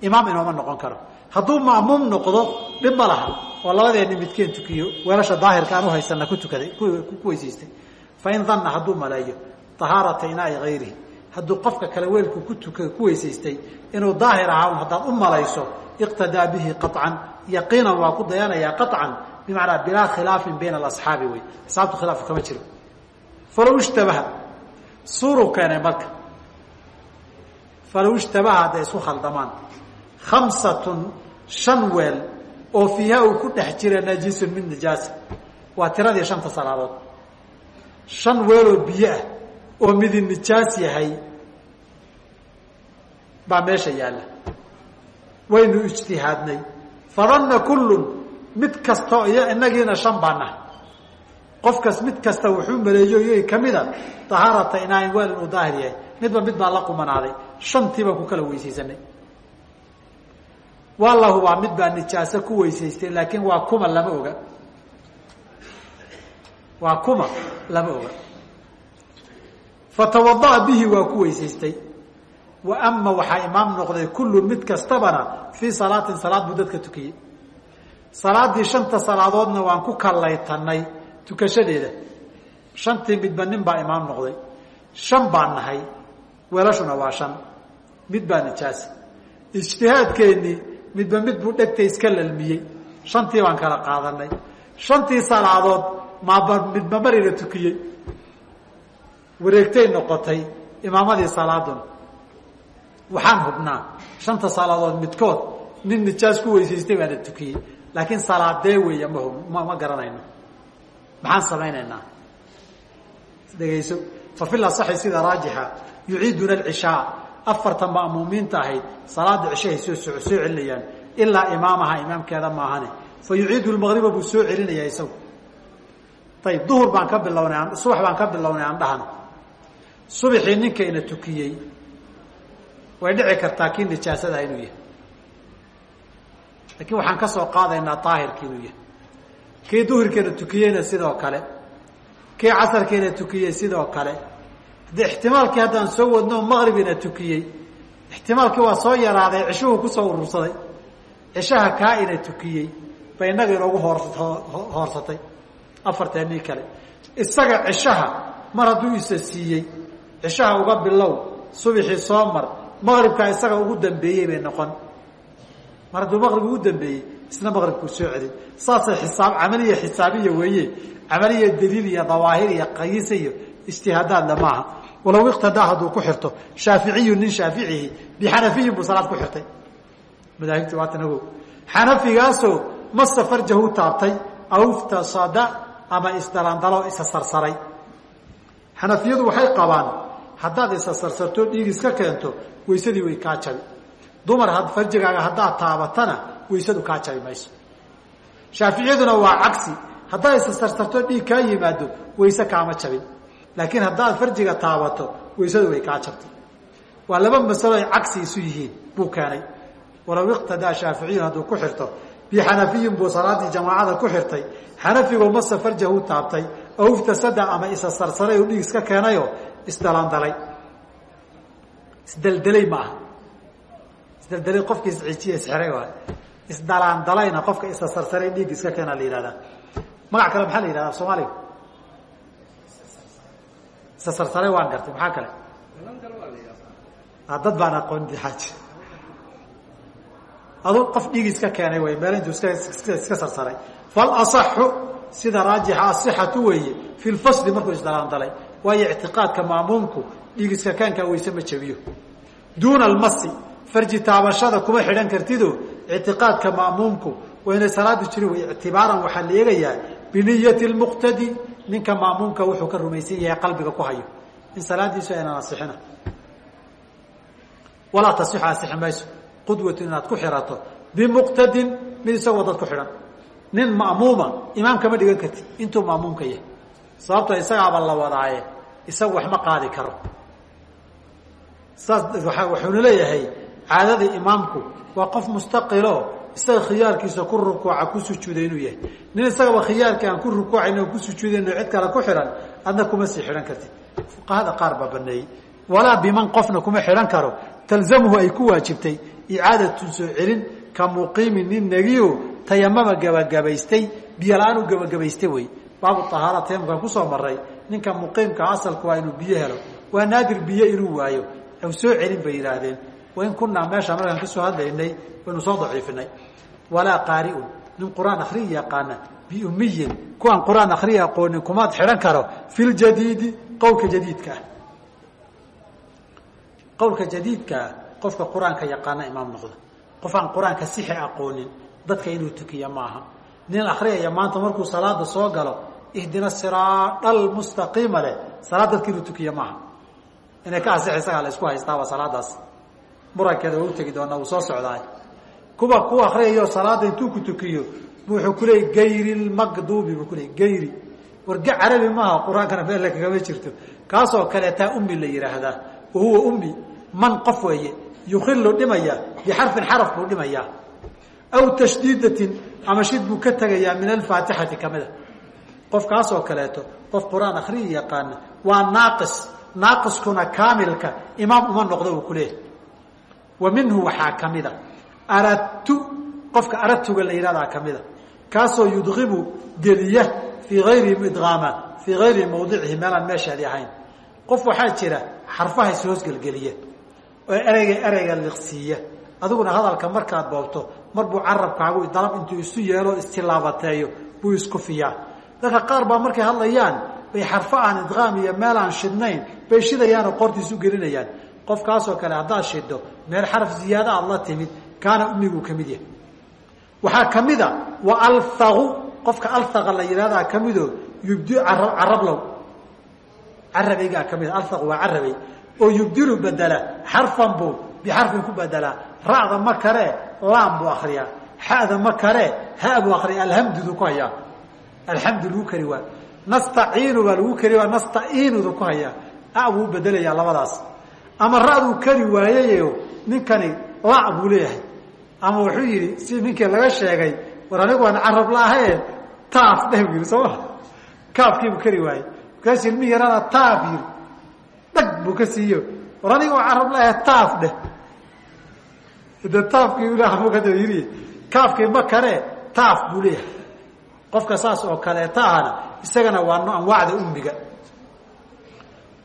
Imaam inooma noqon karo hadduu ma'muum noqdo dhib ma laha. Oo labadeeni midkeen tukiyo. Weelasha daahirka aan uhaysana ku tukaday ku weysaystay. Fain danna hadduu maleeyo ahaarata inaai hayrihi hadduu qofka kale weelku ku tuka ku weysaystay inuu daahir ahaa haddaad u malayso iqtadaa bihi qaطcan yaqiinan waa ku dayanayaa qaطcan bimacnaa bilaa khilaafin bayna alasxaabi wey asxaabtu khilaafku kama jiro falow ishtabaha suuruu keenay marka. Falow ishtabaha hadday isku khaldamaan. Khamsatun shan weel oo fiiha uu ku dhex jira najisun mid nijaasa waa tiradii shanta salaadood. Shan weeloo biyo ah oo midi nijaas yahay baa meesha yaalla. Waynu ijtihaadnay. Fadanna kullun mid kastao iyo inagiina shan baa nahay qofkas mid kasta wuxuu maleeyo iyoy kamida dahaarata inaain weel inuu daahir yahay. Midba mid baa la qumanaaday. Shantii baan ku kala weysaysanay waa mid baa nijaaso ku weysaystay laakiin waa kuma lama oga. Waa kuma lama oga. Fatawada'a bihi waa ku weysaystay. Wa ama waxaa imaam noqday kullu mid kastabana fii salaatin salaad buu dadka tukiyey. Salaaddii shanta salaadoodna waan ku kallaytanay tukashadeeda. Shantii midba nin baa imaam noqday. Shan baan nahay weelashuna waa shan. Mid baa nijaasa. Ijtihaadkeennii midba mid buu dhegta iska lalmiyey. Shantii baan kala qaadanay. Shantii salaadood maaba midba marina tukiyey. Wareegtay noqotay imaamadii salaaduna waxaan hubnaa shanta salaadood midkood nin nijaas ku weysaystay baana tukiyey. Laakiin salaadee weeya ma ma garanayno. Maxaan samaynaynaa? Dhegayso. Fa fil sida raajixa yuciiduna alcishaa afartan ma'muumiinta ahayd salaada cishahay soo soo celinayaan ilaa imaamaha imaamkeeda maahane. Fa yuciidu lmaqriba buu soo celinayaa isagu. Ayib duhur baan ka bilownay subax baan ka bilownay aan dhahno. Subaxii ninkayna tukiyey. Way dhici kartaa kii nijaasada inuu yahay. Laakiin waxaan ka soo qaadaynaa daahirki inuu yahay. Kii duhurkeena tukiyeyna sidoo kale. Kii casarkeena tukiyey sidoo kale haddii ixtimaalkii haddaan soo wadno maqribina tukiyey. Ixtimaalkii waa soo yaraaday cishuhu ku soo urursaday. Cishaha kaa ina tukiyey ba innaga inoogu hoor hoorsatay. Afarteennii kale. Isaga cishaha mar hadduu isa siiyey cishaha uga bilow subixii soo mar maqribkaa isaga ugu dambeeyey bay noqon. Mar hadduu maqrib ugu dambeeyey isna maqribkuu soo celin. Saasay xisaab camaliya xisaabiya weeye. Camaliya daliil iyo dawaahir iyo qayiisa iyo ijtihaadaadle maaha walow iqtadaa hadduu ku xirto shaaficiyu nin shaaficihi bixanafiyin buu salaad ku xirtay. Madaahibti waatanago xanafigaasoo masa farjahu taabtay aw iftasada ama isdalandalo isa sarsaray. Xanafiyadu waxay qabaan haddaad isa sarsarto dhiig iska keento waysadii way kaa jabi. Dumar farjigaaga haddaad taabatana waysadu kaa jabi mayso. Shaaficiyaduna waa cagsi. Haddaad isa sarsarto dhiig kaa yimaado wayse kaama jabin laakiin haddaad farjiga taabato waysadu way kaa jabtay. Waa laba masalo ay cagsi isu yihiin buu keenay. Walow iqtadaa shaaficiyun hadduu ku xirto bixanafiyin buu salaadii jamaacada ku xirtay. Xanafigo mase farjahu taabtay oo iftasada ama isa sarsaray oo dhiig iska keenayoo isdalandalay isdeldelay ma aha. Isdeldelay qofki iscijiye isxiray waay. Isdalandalayna qofka isa sarsaray dhiig iska keena la yihahdaa magac kale maxaa la yihahda af soomaaliga isa sarsaray waan gartay maxaa kale? Dad baan aqoon xaaji. Adu qof dhiig iska keenay way meel intuu iska sarsaray. Falaصaxu sida raajixa asixatu weeye fi lfasli markuu isdalaandalay waayo ictiqaadka maamuumku dhiig iska keenkaa wayse ma jabiyo duuna almasi farji taabashada kuma xidhan kartido ictiqaadka maamuumku waa inay salaadu jirin ictibaaran waxaa la eegayaa biniyati lmuqtadi ninka maamuumka wuxuu ka rumaysan yahay qalbiga ku hayo. In salaadiisu aynan asixina walaa tasixu asixi mayso. Qudwatu inaad ku xirato. Bimuqtadin mid isagoo dad ku xidhan nin ma'muuma imaam kama dhigan kartid. Intuu ma'muumka yahay. Sababto isagaaba la wadaaye. Isagu wax ma qaadi karo. Saas wuxuuna leeyahay caadada imaamku waa qof mustaqilo isaga khiyaarkiisa ku rukuuca ku sujuuda inuu yahay. Nin isagaba khiyaarkii aan ku rukuucayn oo ku sujuudayno cid kale ku xidhan adna kuma sii xidhan kartid fuqahada qaar baa baneeyey. Walaa biman qofna kuma xidhan karo. Talzamuhu ay ku waajibtay. Icaadatun soo celin ka muqiimin nin negiyo tayamama gabagabaystay. Biyo la'aan u gabagabaystay wey. Baabu ahaara tayamamkaan ku soo maray ninka muqiimka asalku waa inuu biyo helo. Waa naadir biyo inuu waayo. U soo celin bay yidhaahdeen wain kunaa meesha markaan ka soo hadlaynay waynu soo daciifinay. Walaa qaariun. Nin qur'aan akriya yaqaana. Biumiyin kuwaan qur'aan akriya aqoonin kumaad xidhan karo. Fi ljadiidi qowlka jadiidka ah. Qowlka jadiidkaa qofka qur'aanka yaqaana imaam noqdo qof aan qur'aanka sixi aqoonin dadka inuu tukiya maaha. Nin akriyaya maanta markuu salaada soo galo ihdina siraadal mustaqiima leh. Salaad dadka inuu tukiya murankeeda waa u tegi doonaa wuu soo socdaay kuwa ku akriyayo salaada intuu ku tukiyo wuxuu kuleeyay gayri lmaqduubi buu kuleeyay gayri. Warga carabi maaha qur'aankana meel kagama jirto. Kaasoo kaleetaa ummi la yidhaahdaa wahuwa ummi man qof weeye. Yukilu dhimaya bixarfin xaraf buu dhimayaa aw tashdiidatin ama shid buu ka tegayaa min alfaatixati kamida qof kaasoo kaleeto qof qur'aan akriyi yaqaana waa naaqis. Naaqiskuna kaamilka imaam uma noqdo uu kuleeyahy wa minhu waxaa kamida aradtu qofka aradtuga la yihahdaa kamida kaasoo yudqimu geliya fii ayri idqaama fii ayri mawdicihi meelaan meeshaadi ahayn. Qof waxaa jira xarfaha ishoosgelgeliya oo ereyga ereyga liqsiiya. Adiguna hadalka markaad boobto mar buu carabkaagu dalab intuu isu yeelo istilaabateeyo buu iskufiyaa dadka qaar baa markay hadlayaan bay xarfo aan idqaam iyo meel aan shidnayn bay shidayaanoo qortiisu gelinayaan. Qofkaasoo kale haddaad shiddo meel xaraf ziyaado aad la timid kaana umiguu ka mid yahay. Waxaa ka mid a wa althaqu qofka althaqa la yidhahdaa ka midoo yubdi carablow. Carabeygaa ka mid a althaq waa carabey. Oo yubdilu bedela xarfan buu bixarfin ku bedelaa ra'da ma karee laam buu akriyaa xa'da ma karee ha buu akriya alhamdudu ku hayaa. Alxamdu lagu kari waa. Nastaciinu baa lagu kari waa nastaiinudu ku hayaa. A buu bedelayaa labadaas. Ama ra'duu kari waayayo ninkani la buu leeyahay. Ama wuxuu yidhi si ninkii laga sheegay war anigu aan carab laahaye taaf dheh bu yidhi soo ma kaafkiibuu kari waayey markaas ilmi yarana taaf yidhi. Dhag buu ka siiyo. War anigu carab laahaye taaf dheh. De taafkii ilaahbukada yidhi kaafkii ma kare taaf buu leeyahay. Qofka saas oo kaleeta ahna isagana waa anwaacda ummiga.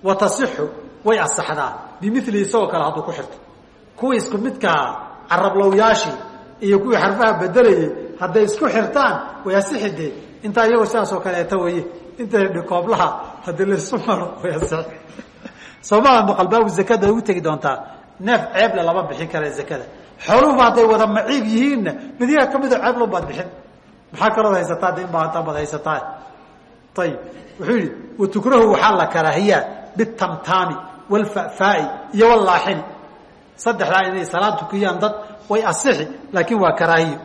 Wa tasixu way asaxdaa. Bimili isagoo kale hadduu ku xirto kuwii isku midkaa carablowyaashii iyo kuwii xarfaha bedelayay hadday isku xirtaan way asixi dee intaa iyagoo sidaas oo kaleeta waye inta dhikooblaha haddii laisu maro way asixi soomaalia maqalbaabu zakada ugu tegi doontaa. Neef ceeble lama bixin kara zakada. Xooluhuba hadday wada maciib yihiinna midyaha ka midoo ceeb loo baad bixin. Maxaa kalood haysataa de in baahantaa baad haysataa ayib wuxuu yihi watukrahu waxaa la karaahiyaa bitamtaami walfa'faai iyo wallaaxini saddexdaa inay salaad tukiyaan dad way asixi laakiin waa karaahiyo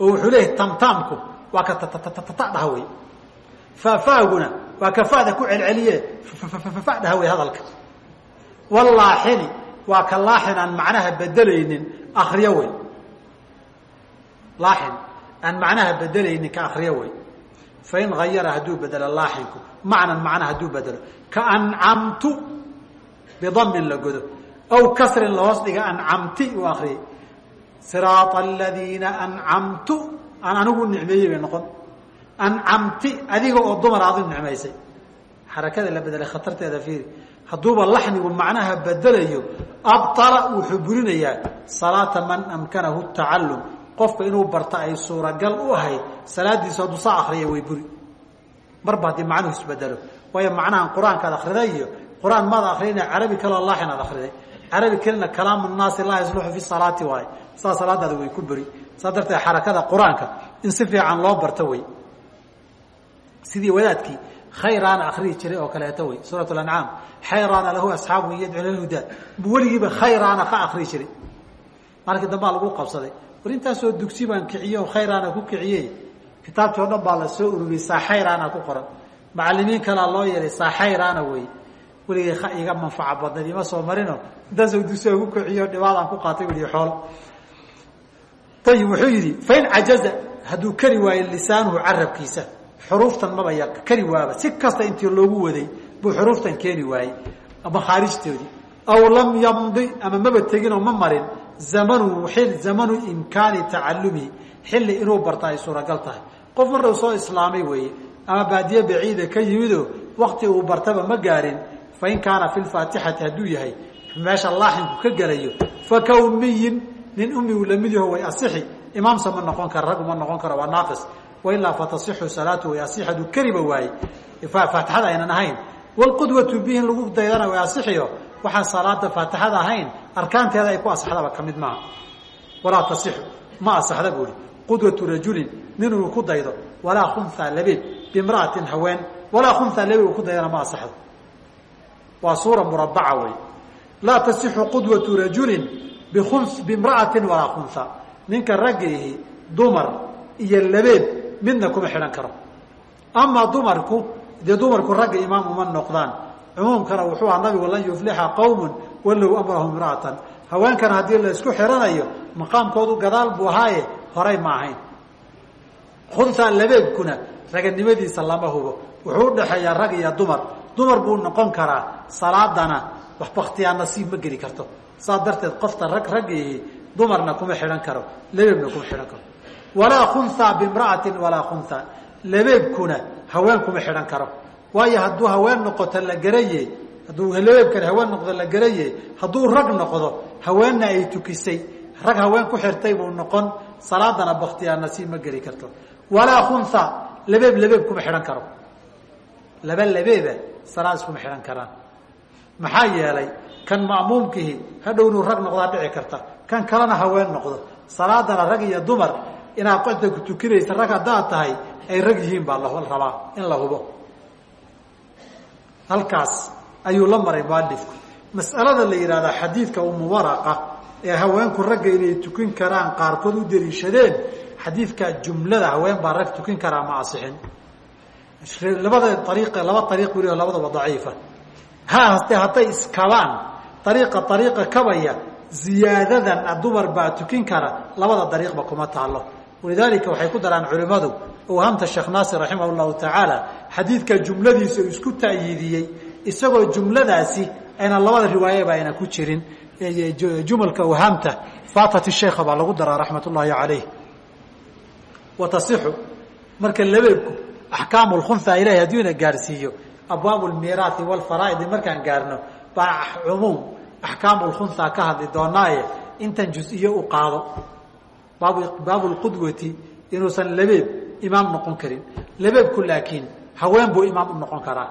oo wuxuu leeyahay tamtaamku waa ka tatatata dhaha wey fa'faaguna waa ka fa'da ku celceliye fa dhaha wey hadalka. Wallaaxini waa ka laaxin aan macnaha bedelaynin akriyo wey laaxin aan macnaha bedelaynin ka akriyo wey fain hayara hadduu bedelo laaxinku macnan macna hadduu bedelo. Ka ancamtu bidamin la godo aw kasrin lahoos dhiga ancamti uu akriyay siraaa aladiina ancamtu aan anigu nicmeeyey bay noqon. Ancamti adiga oo dumar aad u nicmaysay. Xarakada la bedelay khatarteeda fiiri. Hadduuba laxnigu macnaha bedelayo abala wuxuu burinayaa salaata man amkanahu tacallum. Qofka inuu barta ay suuragal u ahayd salaadiisu hadduu saa akriya way buri. Marba haddii macnuhu isbedelo waayo macnahan qur'aankaad akriday iyo qur'aan maad akriyayna carabi kelina kalaamu naasi laa yasluxu fi salaati waaye saa salaadaada way ku beri. Saa darteed xarakada qur'aanka in si fiican loo barto wey sidii wadaadkii khayraana akriyi jiray oo kaleeto wey suurat lancaam xayraana lahu asxaabu yadcu lhudaa bu weligiiba khayraana ka akriyi jiray. Markii dambaa lagu qabsaday. War intaasoo dugsi baan kiciye oo khayraana ku kiciye kitaabtii o dhan baa la soo ururiyey saaxayraana ku qoran. Macalimiin kalaa loo yeelay saaxayraana wey weligay iga manfaca badnayd ima soo marino. Intaasoo dugsi ku kiciyo dhibaadaan ku qaatay weli xoolo ayib wuxuu yidhi fain cajaza hadduu kari waayo lisaanuhu carabkiisa xuruuftan maba ya kari waaba. Si kasta intii loogu waday buu xuruuftan keeni waayey makhaarijtoodii aw lam yamdi ama maba teginoo ma marin zamanu zamanu imkaani tacalumihi xilli inuu barta ay suuragal tahay. Qof maruu soo islaamay weeye ama baadiye baciida ka yimidoo wakti uu bartaba ma gaarin fain kaana fi lfaatixati hadduu yahay meesha laaxinku ka gelayo faka ummiyin nin ummi uu la mid yaho way asixi. Imaamsa ma noqon kara rag uma noqon karo waa naaqis. Wailaa fatasixu salaatu way asix hadduu kariba waaye faatixada aynan ahayn. Wlqudwatu bihi lagu daydana way asixiyo. Waxaan salaada faatixada ahayn arkaanteeda ay ku asaxdaba ka mid maaha. Walaa tasixu ma asaxda buuhi qudwatu rajulin nin uu ku daydo. Walaa khunhaa labeed bimra'atin haween. Walaa khunhaa labeed uu ku daydana ma asaxdo waa suura murabaca wey laa tasixu qudwatu rajulin bimra'atin walaa khunha ninka raggiihi dumar iyo labeed midna kuma xidhan karo. Amaa dumarku dee dumarku ragga imaam uma noqdaan cumuumkana wuxuu aha nabigu lan yuflixa qawmun wallow amrahum imra'atan. Haweenkana haddii la isku xidhanayo maqaamkoodu gadaal buu ahaaye horay ma ahayn. Khunhaa labeebkuna raganimadiisa lama hubo. Wuxuu udhaxeeyaa rag iyo dumar dumar buu noqon karaa salaadana wax baktiyaa nasiib ma geli karto. Saas darteed qofta rag raggiihi dumarna kuma xidhan karo labeebna kuma xidhan karo. Walaa khunhaa bimra'atin walaa khunhaa labeebkuna haween kuma xidhan karo. Waayo hadduu haween noqoto la garaye hadduu labeebkan haween noqdo la garaye hadduu rag noqdo haweenna ay tukisay. Rag haween ku xirtay buu noqon salaadana baktiyaa nasiib ma geli karto. Walaa khunhaa labeeb labeeb kuma xidhan karo. Laba labeeba salaad iskuma xidhan karaan. Maxaa yeelay kan ma'muumkihi hadhow inuu rag noqdaa dhici karta. Kan kalena haween noqdo. Salaadana rag iyo dumar inaad qota ku tukinaysa rag haddaad tahay ay rag yihiin baa la rabaa in la hubo. Halkaas ayuu la maray mualifku mas'alada la yidhahdaa xadiidka umu waraqa ee haweenku ragga inay tukin karaan qaarkood u daliishadeen xadiidka jumlada haween baa rag tukin karaa ma asixin labada ariiq laba ariiq weli oo labadaba daciifa. Ha haste hadday iskabaan ariiqa ariiqa kabaya ziyaadadan dumar baa tukin kara labada dariiqba kuma taalo walidaalika waxay ku daraan culimmadu owhamta sheekh naasir raximah llahu tacaala xadiidka jumladiisa isku ta'yiidiyey isagoo jumladaasi ayna labada riwaayaba ayna ku jirin. Jumalka owhamta fatat sheikha baa lagu daraa raxmat calayh wa marka labeebku axkaamu lkhunha ilahi hadduu ina gaarsiiyo abwaabu lmiiraai walfaraa'idi markaan gaarno baa cumuum axkaamu lkhunha ka hadli doonaaye intan jus-iyo u qaado. Baabu lqudwati inuusan labeeb imaam noqon karin. Labeebku laakiin haween buu imaam u noqon karaa.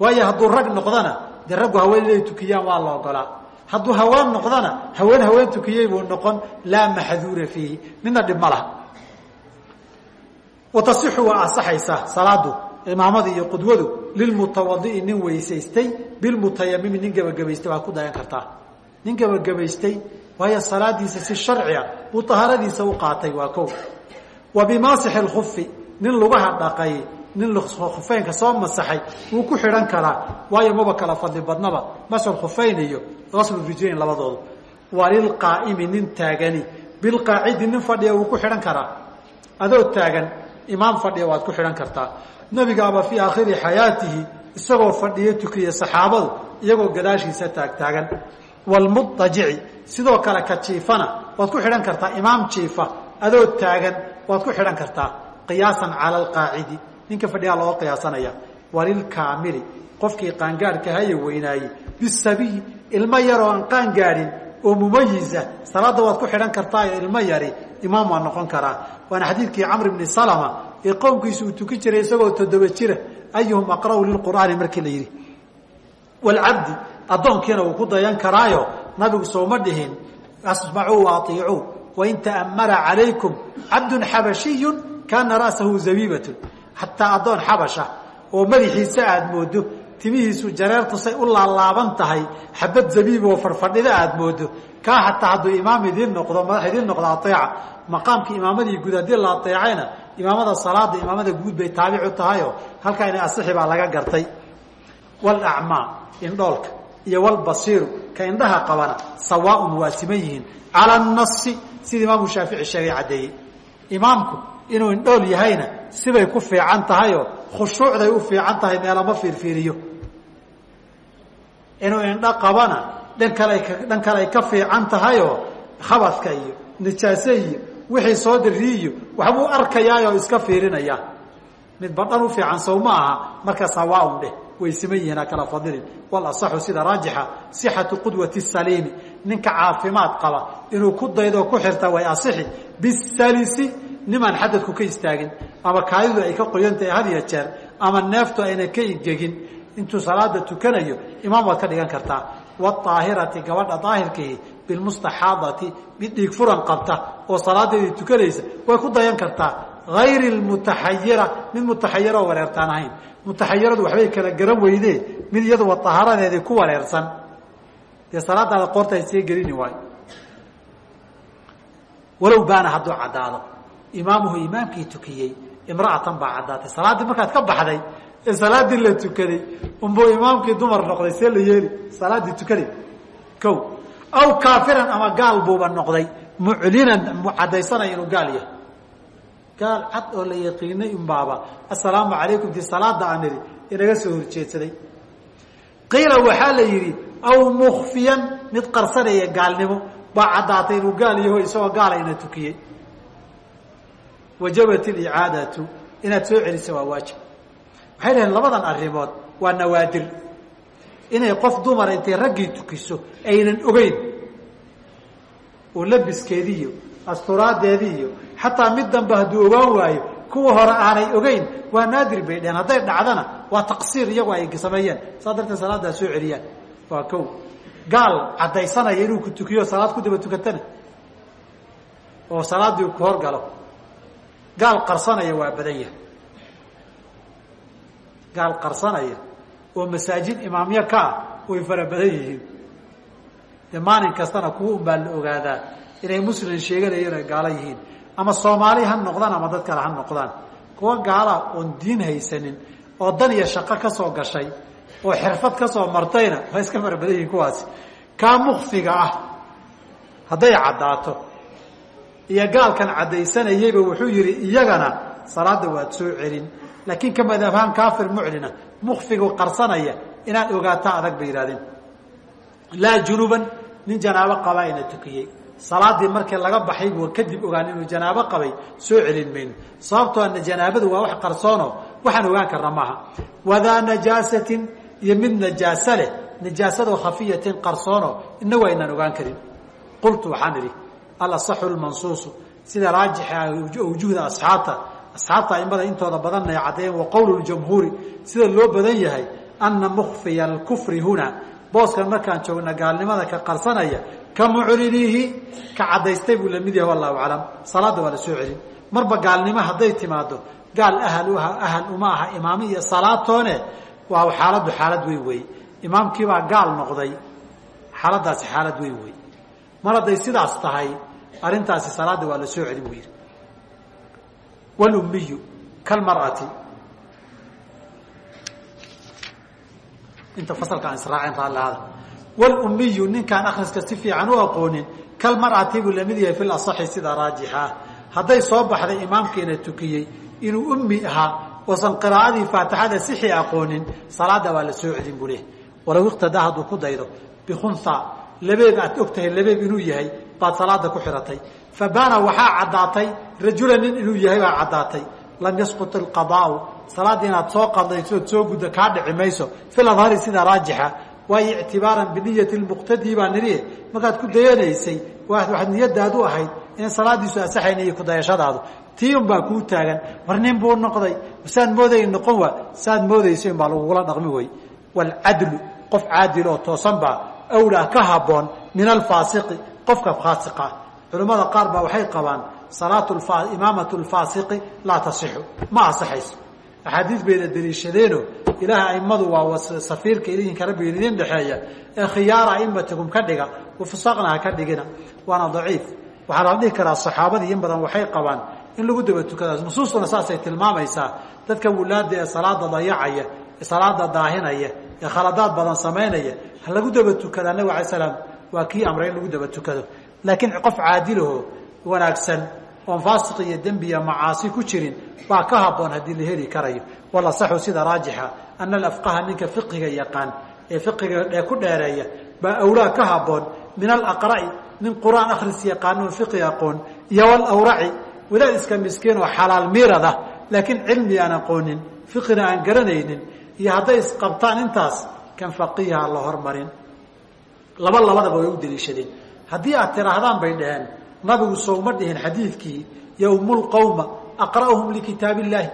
Waayo hadduu rag noqdona dee raggu haween inay tukiyaan waa la ogolaa hadduu haween noqdana haween haween tukiyey buu noqon laa maxduura fiihi. Midna dhib ma laha watasixu waa asaxaysaa salaadu imaamada iyo qudwadu lilmutawadi'i nin weysaystay bilmutayamimi nin gebagabaystay waa ku dayan kartaa. Nin gebagabaystay waayo salaadiisa si sharciga buu tahaaradiisa u qaatay waa kow. Wa bimaasixi lkufi nin lugaha dhaqay nin khufeynka soo masaxay wuu ku xidhan karaa. Waayo maba kala fadli badnaba masal khufeyn iyo aslu rijlayn labadoodu. Wa lilqaa'imi nin taagani bilqaacidi imaam fadhiya waad ku xidhan kartaa. Nabigaaba fii aakhiri xayaatihi isagoo fadhiyo tukiya saxaabadu iyagoo gadaashiisa taagtaagan walmudajici sidoo kale ka jiifana waad ku xidhan kartaa imaam jiifa adoo taagan waad ku xidhan kartaa. Qiyaasan cala alqaacidi ninka fadhiyaa loo qiyaasanaya. Walilkaamili qofkii qaangaadhka haya weynaayey bisabiyi ilmo yaroo aan qaangaadhin oo mumayisa salaadda waad ku xidhan kartaayo ilmo yari imaam waa noqon karaa. Waana xadiidkii camr bni salama ee qowmkiisa uu tuki jiray isagoo toddoba jira ayuhum aqra'u lilqur'aani? Markii la yidhi. Walcabdi addoonkiina wuu ku dayan karaayo nabigu sooma dhihin. Asmacuu waaطiicuu wain ta'amara calaykum cabdun xabashiyu kaana ra'sahu zabiibatun. Xataa addoon xabasha oo madaxiisa aada moodo timihiisu jareertu say u laalaaban tahay xabad zabiib oo farfadhida aada moodo kaa xataa hadduu imaam idiin noqdo madax idiin noqdo aeeca maqaamkii imaamadii guud haddii la aeecayna imaamada salaada imaamada guud bay taabicu tahayoo halkaa ina asixi baa laga gartay. Walacmaa indhoolka iyo walbasiiru ka indhaha qabana sawaaun waa siman yihiin. Cala nasi sida imaamu shaafici sheegay caddeeyey. Imaamku inuu indhool yahayna sibay ku fiican tahayoo khushuucday u fiican tahay meelama fiirfiiriyo. Inuu indho qabana dhan kale dhan kale ay ka fiican tahayoo khabadka iyo nijaase iyo wixii soo dariyi iyo waxbuu arkayaayoo iska fiirinaya. Mid badhan u fiican sow ma aha marka sawaaun dheh way siman yihiin ha kala fadilin walasaxu sida raajixa sixatu qudwati saliimi. Ninka caafimaad qaba inuu ku daydo ku xirta way asixi. Bisalisi nimaan xadadku ka istaagin ama kaadidu ay ka qoyantahay had iyo jeer ama neeftu ayna ka igegin intuu salaada tukanayo imaam waad ka dhigan kartaa. Waaahirati gabadha daahirkihi bilmustaxaadati mid dhiig furan qabta oo salaadeedii tukanaysa way ku dayan kartaa. Ayri mutaxayira mid mutaxayiroo wareertaan ahayn. Mutaxayiradu waxbay kala garan weydee mid iyaduba aharadeedii ku wareersan. Dee salaadaada qoorta ay gelini waayo. Walow baana hadduu caddaado imaamuhu imaamkii tukiyey imra'atan baa caddaatay. Salaaddii markaad ka baxday ee salaaddii la tukaday unbuu imaamkii dumar noqday see la yeeli salaaddii tukaday ko aw kaafiran ama gaal buuba noqday muclinan caddaysanaya inuu gaal yahay. Gaal cad oo la yaqiinay unbaaba assalaamu calaykum ti salaada aan idhi inaga soo horjeedsaday. Qiila waxaa la yidhi aw mukfiyan mid qarsanaya gaalnimo baa caddaatay inuu gaal yaho isagoo gaala ina tukiyey wajabat ilicaadatu inaad soo celiso waa waajib. Waxay dhaheen labadan arrimood waa nawaadir inay qof dumara intay raggii tukiso aynan ogeyn. Oo labiskeedii iyo xataa mid dambe hadduu ogaan waayo kuwa hore aanay ogeyn waa naadir bay dheheen hadday dhacdana waa taqsiir iyagu ay sameeyeen saa darteed salaaddaa soo celiyaan. Waa kow. Gaal caddaysanaya inuu ku tukiyo salaad ku daba tukatana. Oo salaaddii ku horgalo gaal qarsanaya waa badan yahay. Gaal qarsanaya oo masaajid imaamyo ka ah way fara badan yihiin. Dee maalin kastana kuwa un baa la ogaadaa inay muslim sheeganayo inay gaalo yihiin. Ama soomaali ha noqdaan ama dad kale ha noqdaan. Kuwa gaala oon diin haysanin oo dan iyo shaqo ka soo gashay oo xirfad ka soo martayna waa iska fara badan yihiin kuwaasi. Kaa mukfiga ah hadday caddaato iyo gaalkan caddaysanayeyba wuxuu yihi iyagana salaada waad soo celin. Laakiin ka madhabhaan kaafir muclina mukfigu qarsanaya inaad ogaataa adag bay yihahdeen laa junuban nin janaabo qabaa ina tukiyey. Salaadii markii laga baxay buu kadib ogaan inuu janaabo qabay soo celin mayno sababtoo ana janaabadu waa wax qarsoono waxaan ogaan karna maaha. Wadaa najaasatin iyo mid najaase leh najaasado khafiyatin qarsoono inagu aynaan ogaan karin. Qultu waxaan idhi alasaxu lmansuusu sida raajixa awjuhda asxaabta. Asxaabta aimada intooda badanna caddeeyeen wa qowlu ljamhuuri sida loo badan yahay ana mukfiya alkufri huna. Booskan markaan joogna gaalnimada ka qarsanaya ka muclinihi ka caddaystay buu la mid yahay wallahu aclam. Salaadda waa la soo celin. Marba gaalnimo hadday timaado gaal ahal ahal uma aha imaamo iyo salaatoone waa xaaladdu xaalad weyn wey imaamkiibaa gaal noqday xaaladaasi xaalad weyn wey mar hadday sidaas tahay arrintaasi salaadda waa la soo celin buu yidhi. Wlummiyu kalmar'ati. Inta fasalka aan israaceen raallahada wlummiyu ninkaan akhriska si fiican u aqoonin kalmar'ati buu la mid yahay fil asaxi sida raajixa. Ah hadday soo baxday imaamkiina tukiyey inuu ummi ahaa oosan qiraa'adii faatixada sixi aqoonin salaada waa la soo celin buu leh. Walow iqtadaa hadduu ku daydo bikhunha labeeb aad og labeeb inuu yahay baad salaada ku xiratay. Fabaana waxaa caddaatay rajula nin inuu yahay baa caddaatay. Lam yasqut alqadaau salaaddii inaad soo qadaysood soo guddo kaa dhici mayso. Fil sida raajixa. Waayo ictibaaran biniyati lmuqtadii baa nidhi markaad ku dayanaysay waxaad niyadaadu ahayd in salaadiisu asaxayna iyo kudayashadaadu tii un baa kuu taagan. War nin buu noqday saad mooday noqon waa saad moodayso in baa lagugula dhaqmi wey waalcadlu qof caadil oo toosan baa awlaa ka habboon min alfaasiqi qofka faasiqa culimmada qaar baa waxay qabaan salaatu imaamatu lfaasiqi laa tasixu ma asaxayso axaadiis bayna daliishadeenoo ilaah aimadu waa safiirka idinka rabbiga idin dhexeeya ee khiyaara aimatikum ka dhiga wafusaqna ha ka dhigina waana daciif. Waxaa la dhihi karaa saxaabadii in badan waxay qabaan in lagu daba tukadaas. Nusuustuna saasay tilmaamaysaa dadka wulaada ee salaada dayacaya salaada daahinaya ee khaladaad badan samaynaya ha lagu daba tukadaa nabig alay slam waa kii amray in lagu daba tukado. Laakiin qof caadilaho wanaagsan oon faasiq iyo dembi iyo macaasi ku jirin baa ka habboon haddii la heli karayo. Wala saxu sida raajixa ana alafqaha ninka fiqiga yaqaan ee fiqiga ee ku dheereeya baa awlaa ka habboon min alaqra'i nin qur'aan akhris yaqaano fiqi aqoon iyo walawraci wadaad iska miskiin oo xalaal miirad ah laakiin cilmi aan aqoonin fiqina aan garanaynin iyo hadday isqabtaan intaas kan faqiiha la hormarin laba labadaba way u daliishadeen haddii aad tiraahdaan bay dhaheen nabigu sowma dhihin xadiidkii yowmulqawma aqra'uhum likitaab illaahi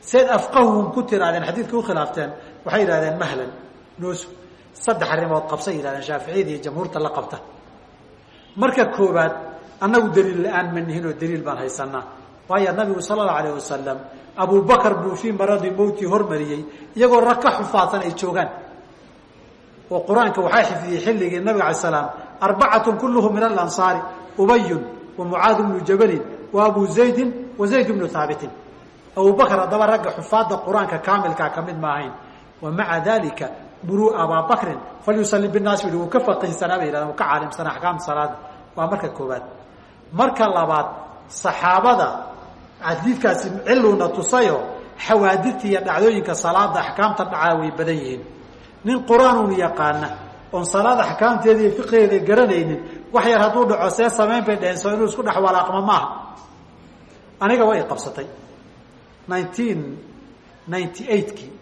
seed afqahuhum ku tirahdeen xadiidka u khilaafteen waxay yidhahdeen mahlan noosu saddex arrimood qabsay yidhahdeen shaaficiyada iyo jamhuurta la qabta. Marka koobaad annagu daliil la'aan ma nihin oo daliil baan haysanaa. Waayo nabigu sala allau alayh wasalam abubakar buu fii maradi mowti hormariyey iyagoo rag ka xufaadsan ay joogaan oo qur'aanka waxaa xifdiyey xilligii nabiga alay salaam arbacatun kulluhum min alansaari ubayun wa mucaad bnu jabalin wa abu zaydin wa zayd bnu haabitin abubakar haddaba ragga xufaadda qur'aanka kaamilkaa ka mid ma ahayn. Wa maca dalika buruu abaa bakrin falyusali binaas u wuu ka faqiihsanaa bay yidhahdeen ka caalimsanaa axkaamta salaada. Waa marka koobaad marka labaad saxaabada xadiidkaasi yihiin nin qur'aanun yaqaana oon salaada axkaamteeda iyo fiqigeeda garanaynin wax yar hadduu dhaco see samayn bay dhaheen inuu isku dhex walaaqmo maaha. Aniga way qabsatay. nineteen ninety eightkii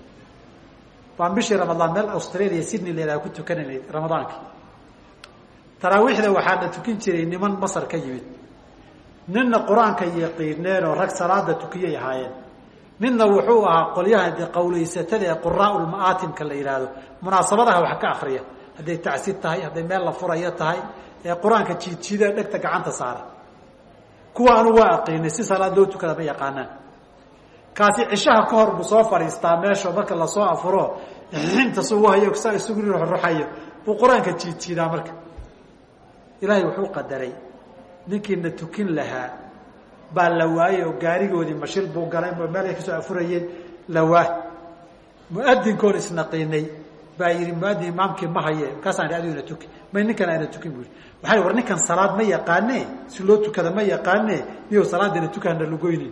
baan bishii ramadaan meel australia sydney laydhaha ku tukananay ramadaankii. Taraawiixda waxaa la tukin jiray niman masar ka yimid. Ninna qur'aanka yaqiineen oo rag salaada tukiyay ahaayeen midna wuxuu ahaa qolyaha de qawlaysatada ee quraau lma'aatimka la yidhaahdo. Munaasabadaha wax ka akriya hadday tacsid tahay hadday meel la furayo tahay ee qur'aanka jiidjiida dhegta gacanta saara. Kuwa anu waa aqiinay si salaad loo tukada ma yaqaanaan. Kaasi cishaha ka hor buu soo fadhiistaa meesha marka la soo afuro inta sugu hayo saa isugu ruxayo buu qur'aanka jiidjiidaa marka. Ilaahay wuxuu qadaray. Ninkiina tukin lahaa baa la waayey oo gaarigoodii mashil buu galay meel ay ka soo afurayeen la waa muadinkoon isnaqiinay baa yihi muadin imaamkii ma haye markaasaan ihi adiguna tuki. May ninkan ayna tukin bu waxaa war ninkan salaad ma yaqaane si loo tukada ma yaqaane niyo salaadina tukana lagoyni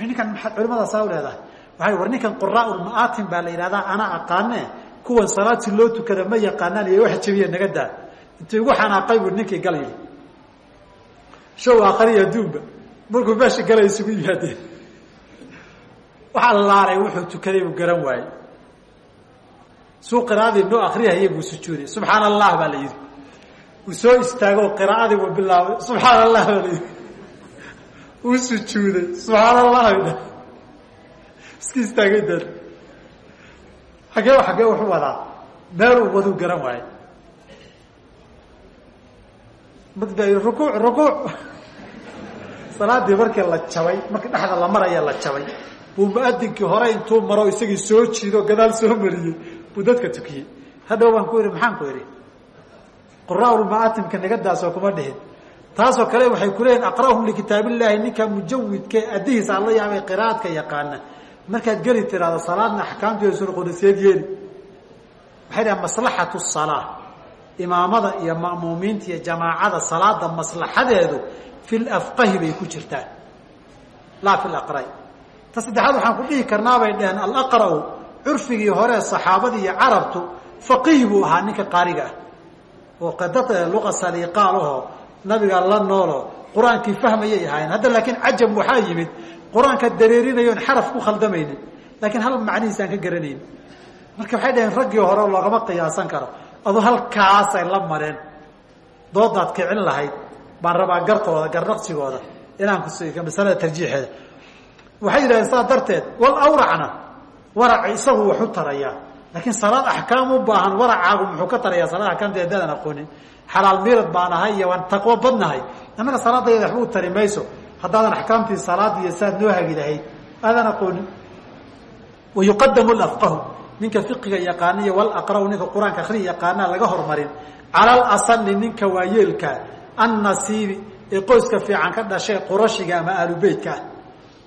ninkan maxaad culimada saa u leedahay. Waxaa war ninkan quraaulma'aatin baa la yidhahdaa ana aqaane kuwan salaad si loo tukada ma yaqaanaan iyo wax jabiya naga daa. Intuu igu xanaaqay buu ninkii gal yidhi. Show akhriya adduunba markuu meesha galay isugu yimaadeen waxaa laalay wuxuu tukaday buu garan waayey. Suu qiraadii noo buu sujuuday subxaana allah baa la yidhi. Uu soo istaagoo qiraa'adii buu bilaabay. Subxaana allah baa la yidhi. Uu sujuuday. Subxaana allah iska istaagay dad. Xagee xagee wuxu wadaa. Meeluu waduu garan waayo mid ba rukuuc rukuuc salaadii markii la jabay markii dhexda la maraya la jabay buu muadinkii hore intuu maro isagii soo jiido gadaal soo mariyey buu dadka tukiyey. Hadhow baan ku idhi maxaan ku idhi quraaulmaatimka nigadaasoo kuma dhihin. Taasoo kale waxay ku leeyihiin aqra'hum likitaabillaahi ninka mujawidka addihiisa alla yaabay qiraa'adka yaqaana. Markaad geli tiraahdo salaadna axkaamteeda surqudasyeed yeeli waxay dhahan maslaxatu salaa imaamada iyo ma'muumiinta iyo jamaacada salaada maslaxadeedu fi lafqahi bay ku jirtaan. Laa fi laqra'i ta saddexaad waxaan ku dhihi karnaa bay dhaheen alaqra'u curfigii hore saxaabadii iyo carabtu faqiih buu ahaa ninka qaariga ah. Oo qadad luqa saliiqaalahoo nabiga la noolo qur'aankii fahmayay ahaayeen. Hadda laakiin cajab waxaa yimid qur'aanka dareerinayoon xaraf ku khaldamaynin laakiin hal macnihiisaan ka garanayn. Marka waxay dhaheen raggii hore loogama qiyaasan karo adu halkaasay la mareen. Doodaad kicin lahayd. Baan rabaa gartooda garnaqsigooda inaan masalada tarjiixeeda. Waxay yidhahdeen saa darteed wal awracna. Waraci isagu waxu tarayaa. Laakiin salaad axkaam u baahan waracaagu muxuu ka tarayaa salaad axkaamteeda hadaadan aqoonin? Xalaal miirad baan ahay iyo waan taqwo badnahay annaga salaadayada waxba u tari mayso. Haddaadan axkaamtii salaad iyo saad noo hagi lahayd aadan aqoonin. Wa yuqadamu lafqahu ninka fiqiga yaqaana iyo walaqra'u ninka qur'aanka akhriya yaqaanaa laga hormarin. Cala alasani ninka waayeelka annasiibi ee qoyska fiican ka dhashay qurashiga ama aalubeytka ah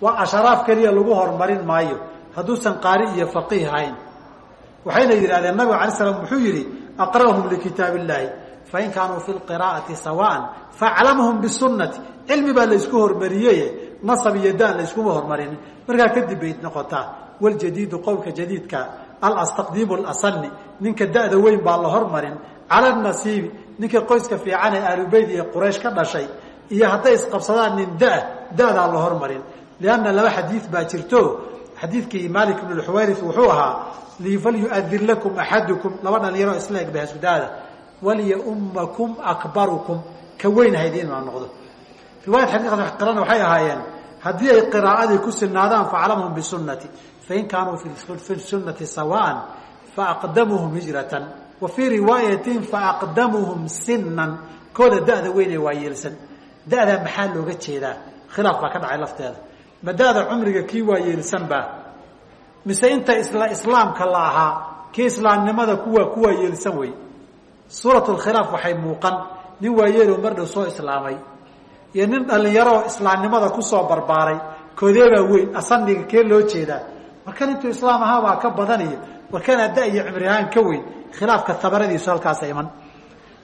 waa asharaaf keliya lagu horumarin maayo. Hadduusan qaari iyo faqiih hayn waxayna yidhahdeen nabiga alay slam wuxuu yidhi aqra'hum likitaab illaahi fain kaanuu fi lqiraa'ati sawaan faaclamhum bisunati cilmi baa laysku hormariyeye nasab iyo daan layskuma hormarin. Markaa kadib bay noqotaa waljadiidu qowlka jadiidka alastaqdiimu lasani ninka da'da weyn baa la hormarin. Cala nasiibi ninka qoyska fiican ee aalubeyd iyo quraysh ka dhashay iyo hadday isqabsadaan nin da da'daa la hormarin. Lianna laba xadiid baa jirto. Xadiidkii malik ibn xuwayris wuxuu ahaa falyuadin lakum axadukum laba dhalinyaro isla eg bahasudaada walyaummakum akbarukum. Ka weyn haydiin maa noqdo. Riwaayat xadiiqas qalana waxay ahaayeen haddii ay qiraa'adii ku sinaadaan faclamhum bisunati fain kaanuu fi sunati sawaan faaqdamuhum hijratan wa fii riwaayatin faaqdamuhum sinan kooda da'da weynee waa yeelsan da'daa maxaa looga jeedaa khilaaf baa ka dhacay lafteeda ma da'da cumriga kii waa yeelsanba mise inta isla islaamka la ahaa kii islaamnimada kuwa kuwaa yeelsan wey suurat lkhilaaf waxay muuqan nin waayeeloo mar dhow soo islaamay iyo nin dhallinyaroo islaamnimada ku soo barbaaray koodeebaa weyn asaniga kee loo jeedaa warkan intuu islaam ahaabaa ka badaniyo warkanaa da iyo cimri ahaan ka weyn khilaafka tabaradiisu halkaasa iman.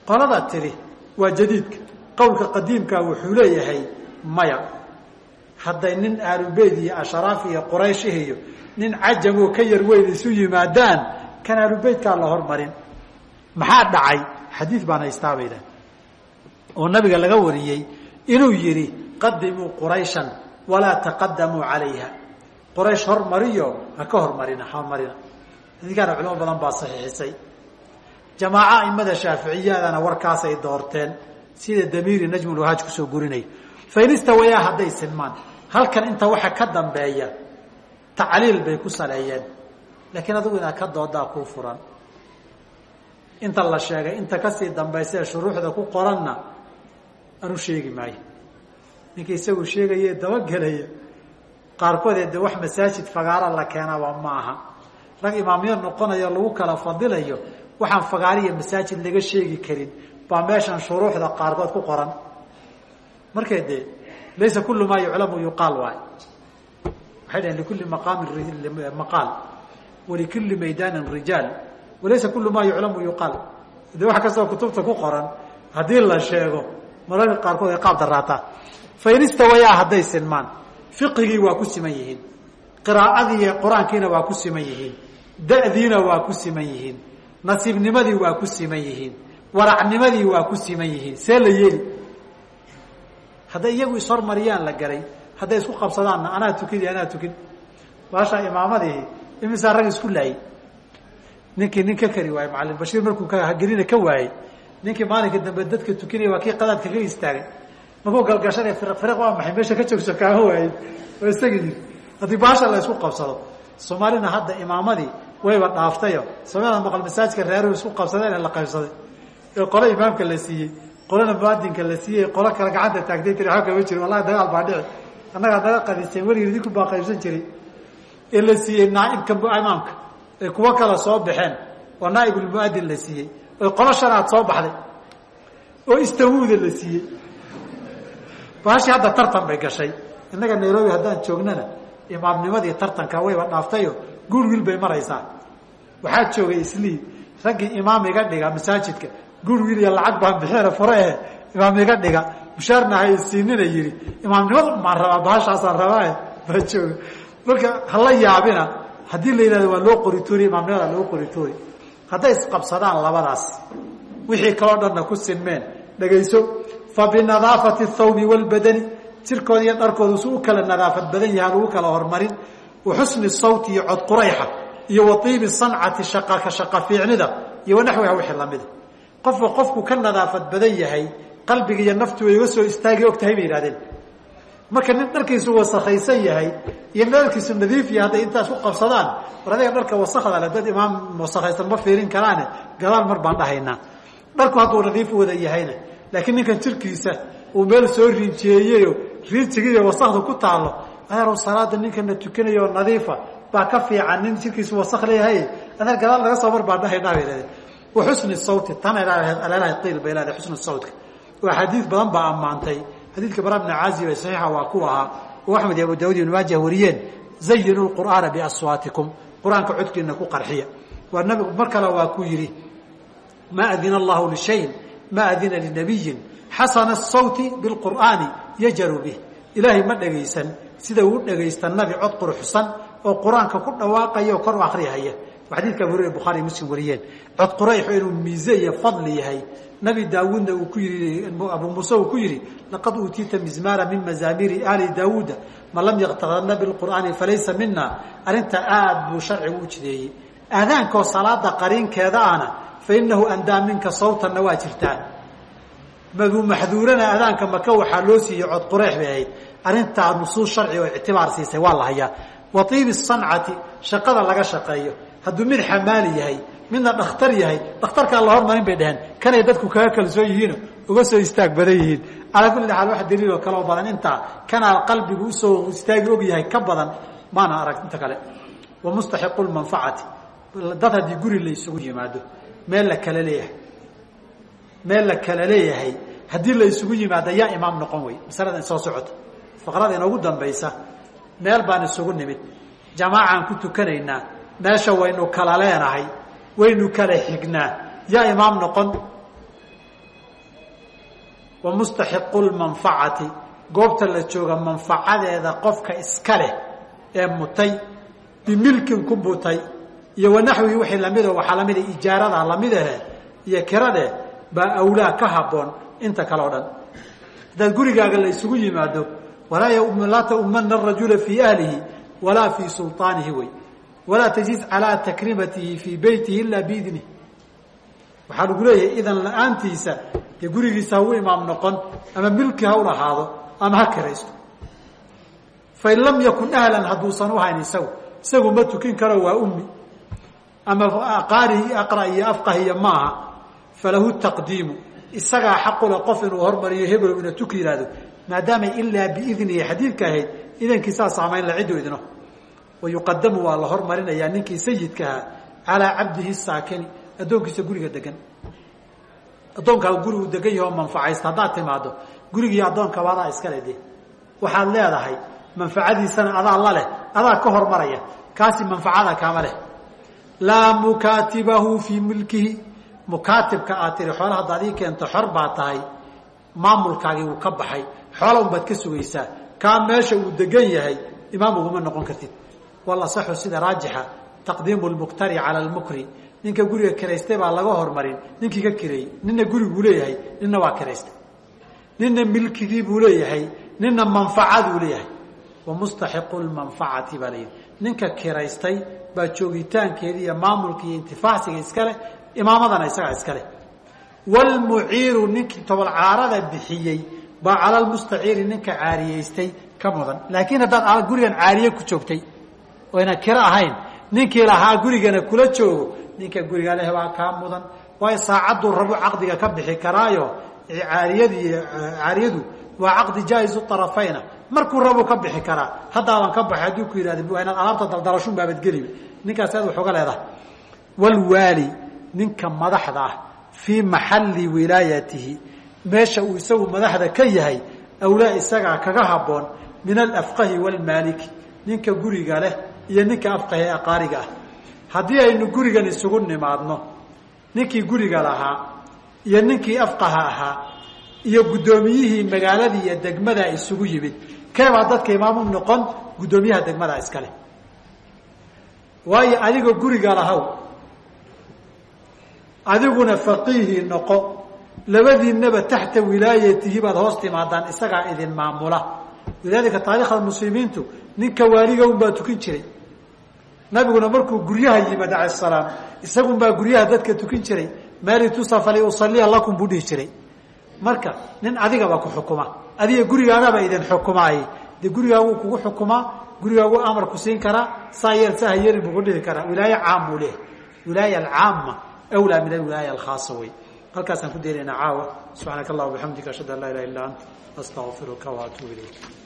Qolada tidhi waa jadiidka. Qowlka qadiimkaa wuxuu leeyahay maya. Hadday nin aalubeyd iyo asharaaf iyo qurayshih iyo nin cajamoo ka yar weyn isu yimaadaan kan aalubeydkaa la hormarin. Maxaa dhacay? Xadiid baan haystaabayda oo nabiga laga wariyey inuu yidhi qadimuu qurayshan walaa taqadamuu calayha qoraysh hormariyo ha ka hormarina hormarina xadiidkaana culimo badan baa saxiixisay. Jamaaca aimada shaaficiyadana warkaasay doorteen sida damiiri najmulwahaaj ku soo gurinaya fain istawayaa hadday sinmaan. Halkan inta waxa ka dambeeya tacliil bay ku saleeyeen. Laakiin adigu inaad ka doodaa kuu furan. Inta la sheegay inta ka sii dambaysa ee shuruuxda ku qoranna anu sheegi maayo. Ninka isagu sheegaye dabagelaya qaarkoodee de wax masaajid fagaara la keenaba ma aha rag imaamyo noqonayo lagu kala fadilayo waxaan fagaariya masaajid laga sheegi karin. Baa meeshan shuruuxda qaarkood ku qoran. Markay dee laysa kullu maa yuclamu yuqaal waay. Waxay dhaheen likulli maqaamin maqaal. Walikulli maydaanin rijaal. Walaysa kullu maa yuclamu yuqaal. De wax kastoo kutubta ku qoran haddii la sheego mararka qaarkood ay qaab daraataa fain istawayaa hadday sinmaan fiqigii waa ku siman yihiin. Qiraa'adii qur'aankiina waa ku siman yihiin. Da'diina waa ku siman yihiin. Nasiibnimadii waa ku siman yihiin. Waracnimadii waa ku siman yihiin. See la yeeli. Hadday iyagu ishormariyaan la garay hadday isku qabsadaanna anaa tukidi anaa tukin baashaa imaamadii imisaa rag isku laayay? Ninkii nin ka kari waayey macalin bashiir markuu hagelina ka waayey ninkii maalinka dambe dadka tukinaya waa kii qadaadka ka istaagay markuu galgashanay firiq firiq waa maxay? Meesha ka joogso kaama waayey oo isagii yiri haddii baasha la isku qabsado soomaalina hadda imaamadii wayba dhaaftayo soomaalida maqal masaajidka reeruhu isku qabsadeen ee la qaybsaday. Ee qole imaamka la siiyey qolena muadinka la siiyey qolo kale gacanta taagtay tiri xog kama jiri wallahi dagaal baa dhici. Annagaa naga qadiseen weligii idinku baa qaybsan jiray. Ee la siiyey naaibka imaamka. Ay kuwo kale soo baxeen oo naaibulmuadin la siiyey. Oy qolo shanaad soo baxday oo istawuuda la siiyey baashii hadda tartan bay gashay. Innaga nairobi haddaan joognana imaamnimadii tartanka wayba dhaaftayo guurwiil bay maraysaa. Waxaa joogay islii raggii imaam iga dhiga masaajidka guurwiil iyo lacag baan bixina fure eh imaam iga dhiga. Mushaarna hay siinina yidhi imaamnimada maan rabaa bahashaasaan rabaa. Baa jooga marka hala yaabina haddii la yidhahdo waa loo qoritoori imaamnimada loo qoritoori hadday isqabsadaan labadaas wixii kaloo dhanna ku sinmeen dhegayso fa binadaafati thawbi walbadani jirkooda iyo dharkooda su u kala nadaafad badan yaha lagu kala hormarin. Wa xusni sawti iyo cod qurayxa iyo wa iibi sancati shaqa ka shaqa fiicnida iyo wanaxwiha wixii lamida qofka qofku ka nadaafad badan yahay qalbiga iyo naftu way iga soo istaagi og tahay bay yidhahdeen marka nin dharkiisu wasakaysan yahay iyo dharkiisu nadiif yahay hadday intaas u qabsadaan war adiga dharka wasakda le dad imaam wasakaysan ma fiirin karaane gadaal mar baan dhahaynaa. Dharku hadduu nadiif wada yahayna laakiin ninkan jirkiisa uu meel soo rinjeeyeyo rinjigiiyo wasakda ku taalo adeerow salaada ninkana tukanayo oo nadiifa baa ka fiican nin jirkiisu wasak leeyahay. Adeer gadaal naga soo mar bay leedahay wa xusni sawti tan aleelahay qiil bay leedahay xusni sawtka. Oo axaadiis badan baa ammaantay. Xadiidka bara bni caazib ee saxiixa waa ku ahaa oo axmed iyo abu daawud ibn maajah wariyeen zayinu lqur'aana biaswaatikum qur'aanka codkiina ku qarxiya. Waa nabigu mar kale waa ku yidhi ma adina allahu lishayin ma adina linabiyin xasana sawti bilqur'aani yajaru bih. Ilaahay ma dhegaysan sida uu dhegaysta nabi cod quruxsan oo qur'aanka ku dhawaaqaya oo kor u akriyahaya waa xadidka abu hurera bukhari muslim wariyeen. Cod qurayxu inuu miise iyo fadli yahay. Nabi daawuudna uu ku yihi abu muuse uu ku yidhi laqad uutiita mizmaara min mazaamiiri ali daawuuda man lam yaqtadana bilqur'aani falaysa mina arrinta aad buu sharcigu u jideeyey. Aadaankaoo salaada qariinkeeda ana fa inahu andaa minka sawtanna waa jirtaa maduu maxduurana aadaanka maka waxaa loo siiyey cod qurayx bay ahayd arrintaa nusuus sharci oo ictibaar siisay waa la hayaa wa iibi sancati shaqada laga shaqeeyo hadduu mid xamaali yahay midna dhakhtar yahay dhakhtarkaa la hormarin bay dhaheen kanay dadku kaga kalsoon yihiino uga soo istaag badan yihiin calaa kulli xaal wax daliiloo kaloo badan intaa kanaa qalbigu u soo istaagi og yahay ka badan maana arag inta kale wa mustaxiqu lmanfacati dad haddii guri la yimaado meel la kala leeyahay. Meel la kala leeyahay. Haddii la isugu yimaado yaa imaam noqon wey masalada soo socota. Faqrada inoogu dambaysa meel baan isugu nimid. Jamaacaan ku tukanaynaa. Meesha waynu kala leenahay waynu kala xignaa. Yaa imaam noqon. Wa mustaxiqu lmanfacati goobta la jooga manfacadeeda qofka iska leh ee mutay bimilkin ku butay iyo wanaxwii wixii la mid waxaa lamida ijaarada lamidahe iyo kirade baa awlaa ka haboon inta kale o dhan. Haddaad gurigaaga la isugu yimaado laa taumana arajula fii ahlihi walaa fii sulطaanihi wey. Walaa tajiz calaa takrimatihi fii beytihi ilaa biidnih waxaa lagu leeyahay idan la'aantiisa dee gurigiisa ha u imaam noqon ama milki ha u ama ha kiraysto fain lam yakun ahlan hadduusan uhayn isagu isagu ma tukin karo waa ummi ama qaari aqra iyo afqah iyo maaha falahu taqdiimu. Isagaa xaqule qof inuu hormariyo heblow ina tuki yihahdo maadaamay ilaa biidnihi xadiidka ahayd idankiisaa saamayn la ciddu idno wa yuqadamu waa la hormarinayaa ninkii sayidkahaa calaa cabdihi saakini addoonkiisa guriga degan addoonkaaga gurigu degan yaho manfacaysta haddaad timaado gurigii addoonkaba adaa iskale de waxaad leedahay manfacadiisana adaa la leh adaa ka hormaraya kaasi manfacada kaama leh laa mukaatibahu fii milkihi mukaatibka aad tiri xoola haddaad ii keento xor baa tahay maamulkaagii uu ka baxay. Xoola unbaad ka sugaysaa kaa meesha uu degan yahay imaam uguma noqon kartid. Walasaxu sida raajixa taqdiimu lmuktari cala lmukri ninka guriga kiraystay baa laga hormarin ninkii ka kireeyey nina guriguu leeyahay nina waa kiraystay. Nina milkigii buu leeyahay nina manfacaduu leeyahay. Wa mustaxiqu lmanfacati baa layidhi ninka kiraystay baa joogitaankeeda iyo maamulka iyo intifaacsiga iskaleh imaamadana isagaa iskaleh wlmuciiru ninkii tobolcaarada bixiyey baa cala lmustaciiri ninka caariyeystay ka mudan. Laakiin haddaad gurigan caariye ku joogtay oyna kiro ahayn ninkii lahaa gurigana kula joogo ninka guriga leh baa kaa mudan. Waayo saacadduu rabu caqdiga ka bixi karaayo caariyadi caariyadu waa caqdi jaa-izu markuu rabu ka bixi karaa haddaadan ka baxay hadduu ku yihahda waa inaad alaabta daldalashun baabadgeliba ninkaas aad wax oga leedahay walwaali ninka madaxda ah fii maxalli wilaayatihi. Meesha uu isagu madaxda ka yahay awlaa isagaa kaga habboon min alafqahi waalmaaliki ninka guriga leh iyo ninka afqahi ee qaariga ah. Haddii aynu gurigan isugu nimaadno ninkii guriga lahaa iyo ninkii afqaha ahaa iyo guddoomiyihii magaaladii iyo degmadaa isugu yimid. Keebaa dadka imaamu noqon? Guddoomiyaha degmadaa iskale waayo adigoo guriga lahaw. Adiguna faqiihii noqo. Labadiinaba taxta wilaayatihi baad hoos timaadaan isagaa idin maamula. Walidaalika taarikhda muslimiintu ninka waaliga un baa tukin jiray. Nabiguna markuu guryaha yimid alayh salaam isagun baa guryaha dadka tukin jiray. Mali tusa fali usaliya lakum buu dhihi jiray marka nin adigaba ku xukuma. Adiga gurigaagaba idin xukumaay. Dee gurigaagu kugu xukumaa gurigaagu amar ku siin karaa saa yeel saa hayeri buu ku dhihi karaa wilaaye caam buu leehay wilaaya alcaama awlaa min alwilaaya alkhaasa wey. Halkaasaan ku deenaynaa caawa. Subxaanaka allah bixamdika ashhadu an laa ilaha illa ant astaqfiruka waatuub ilayk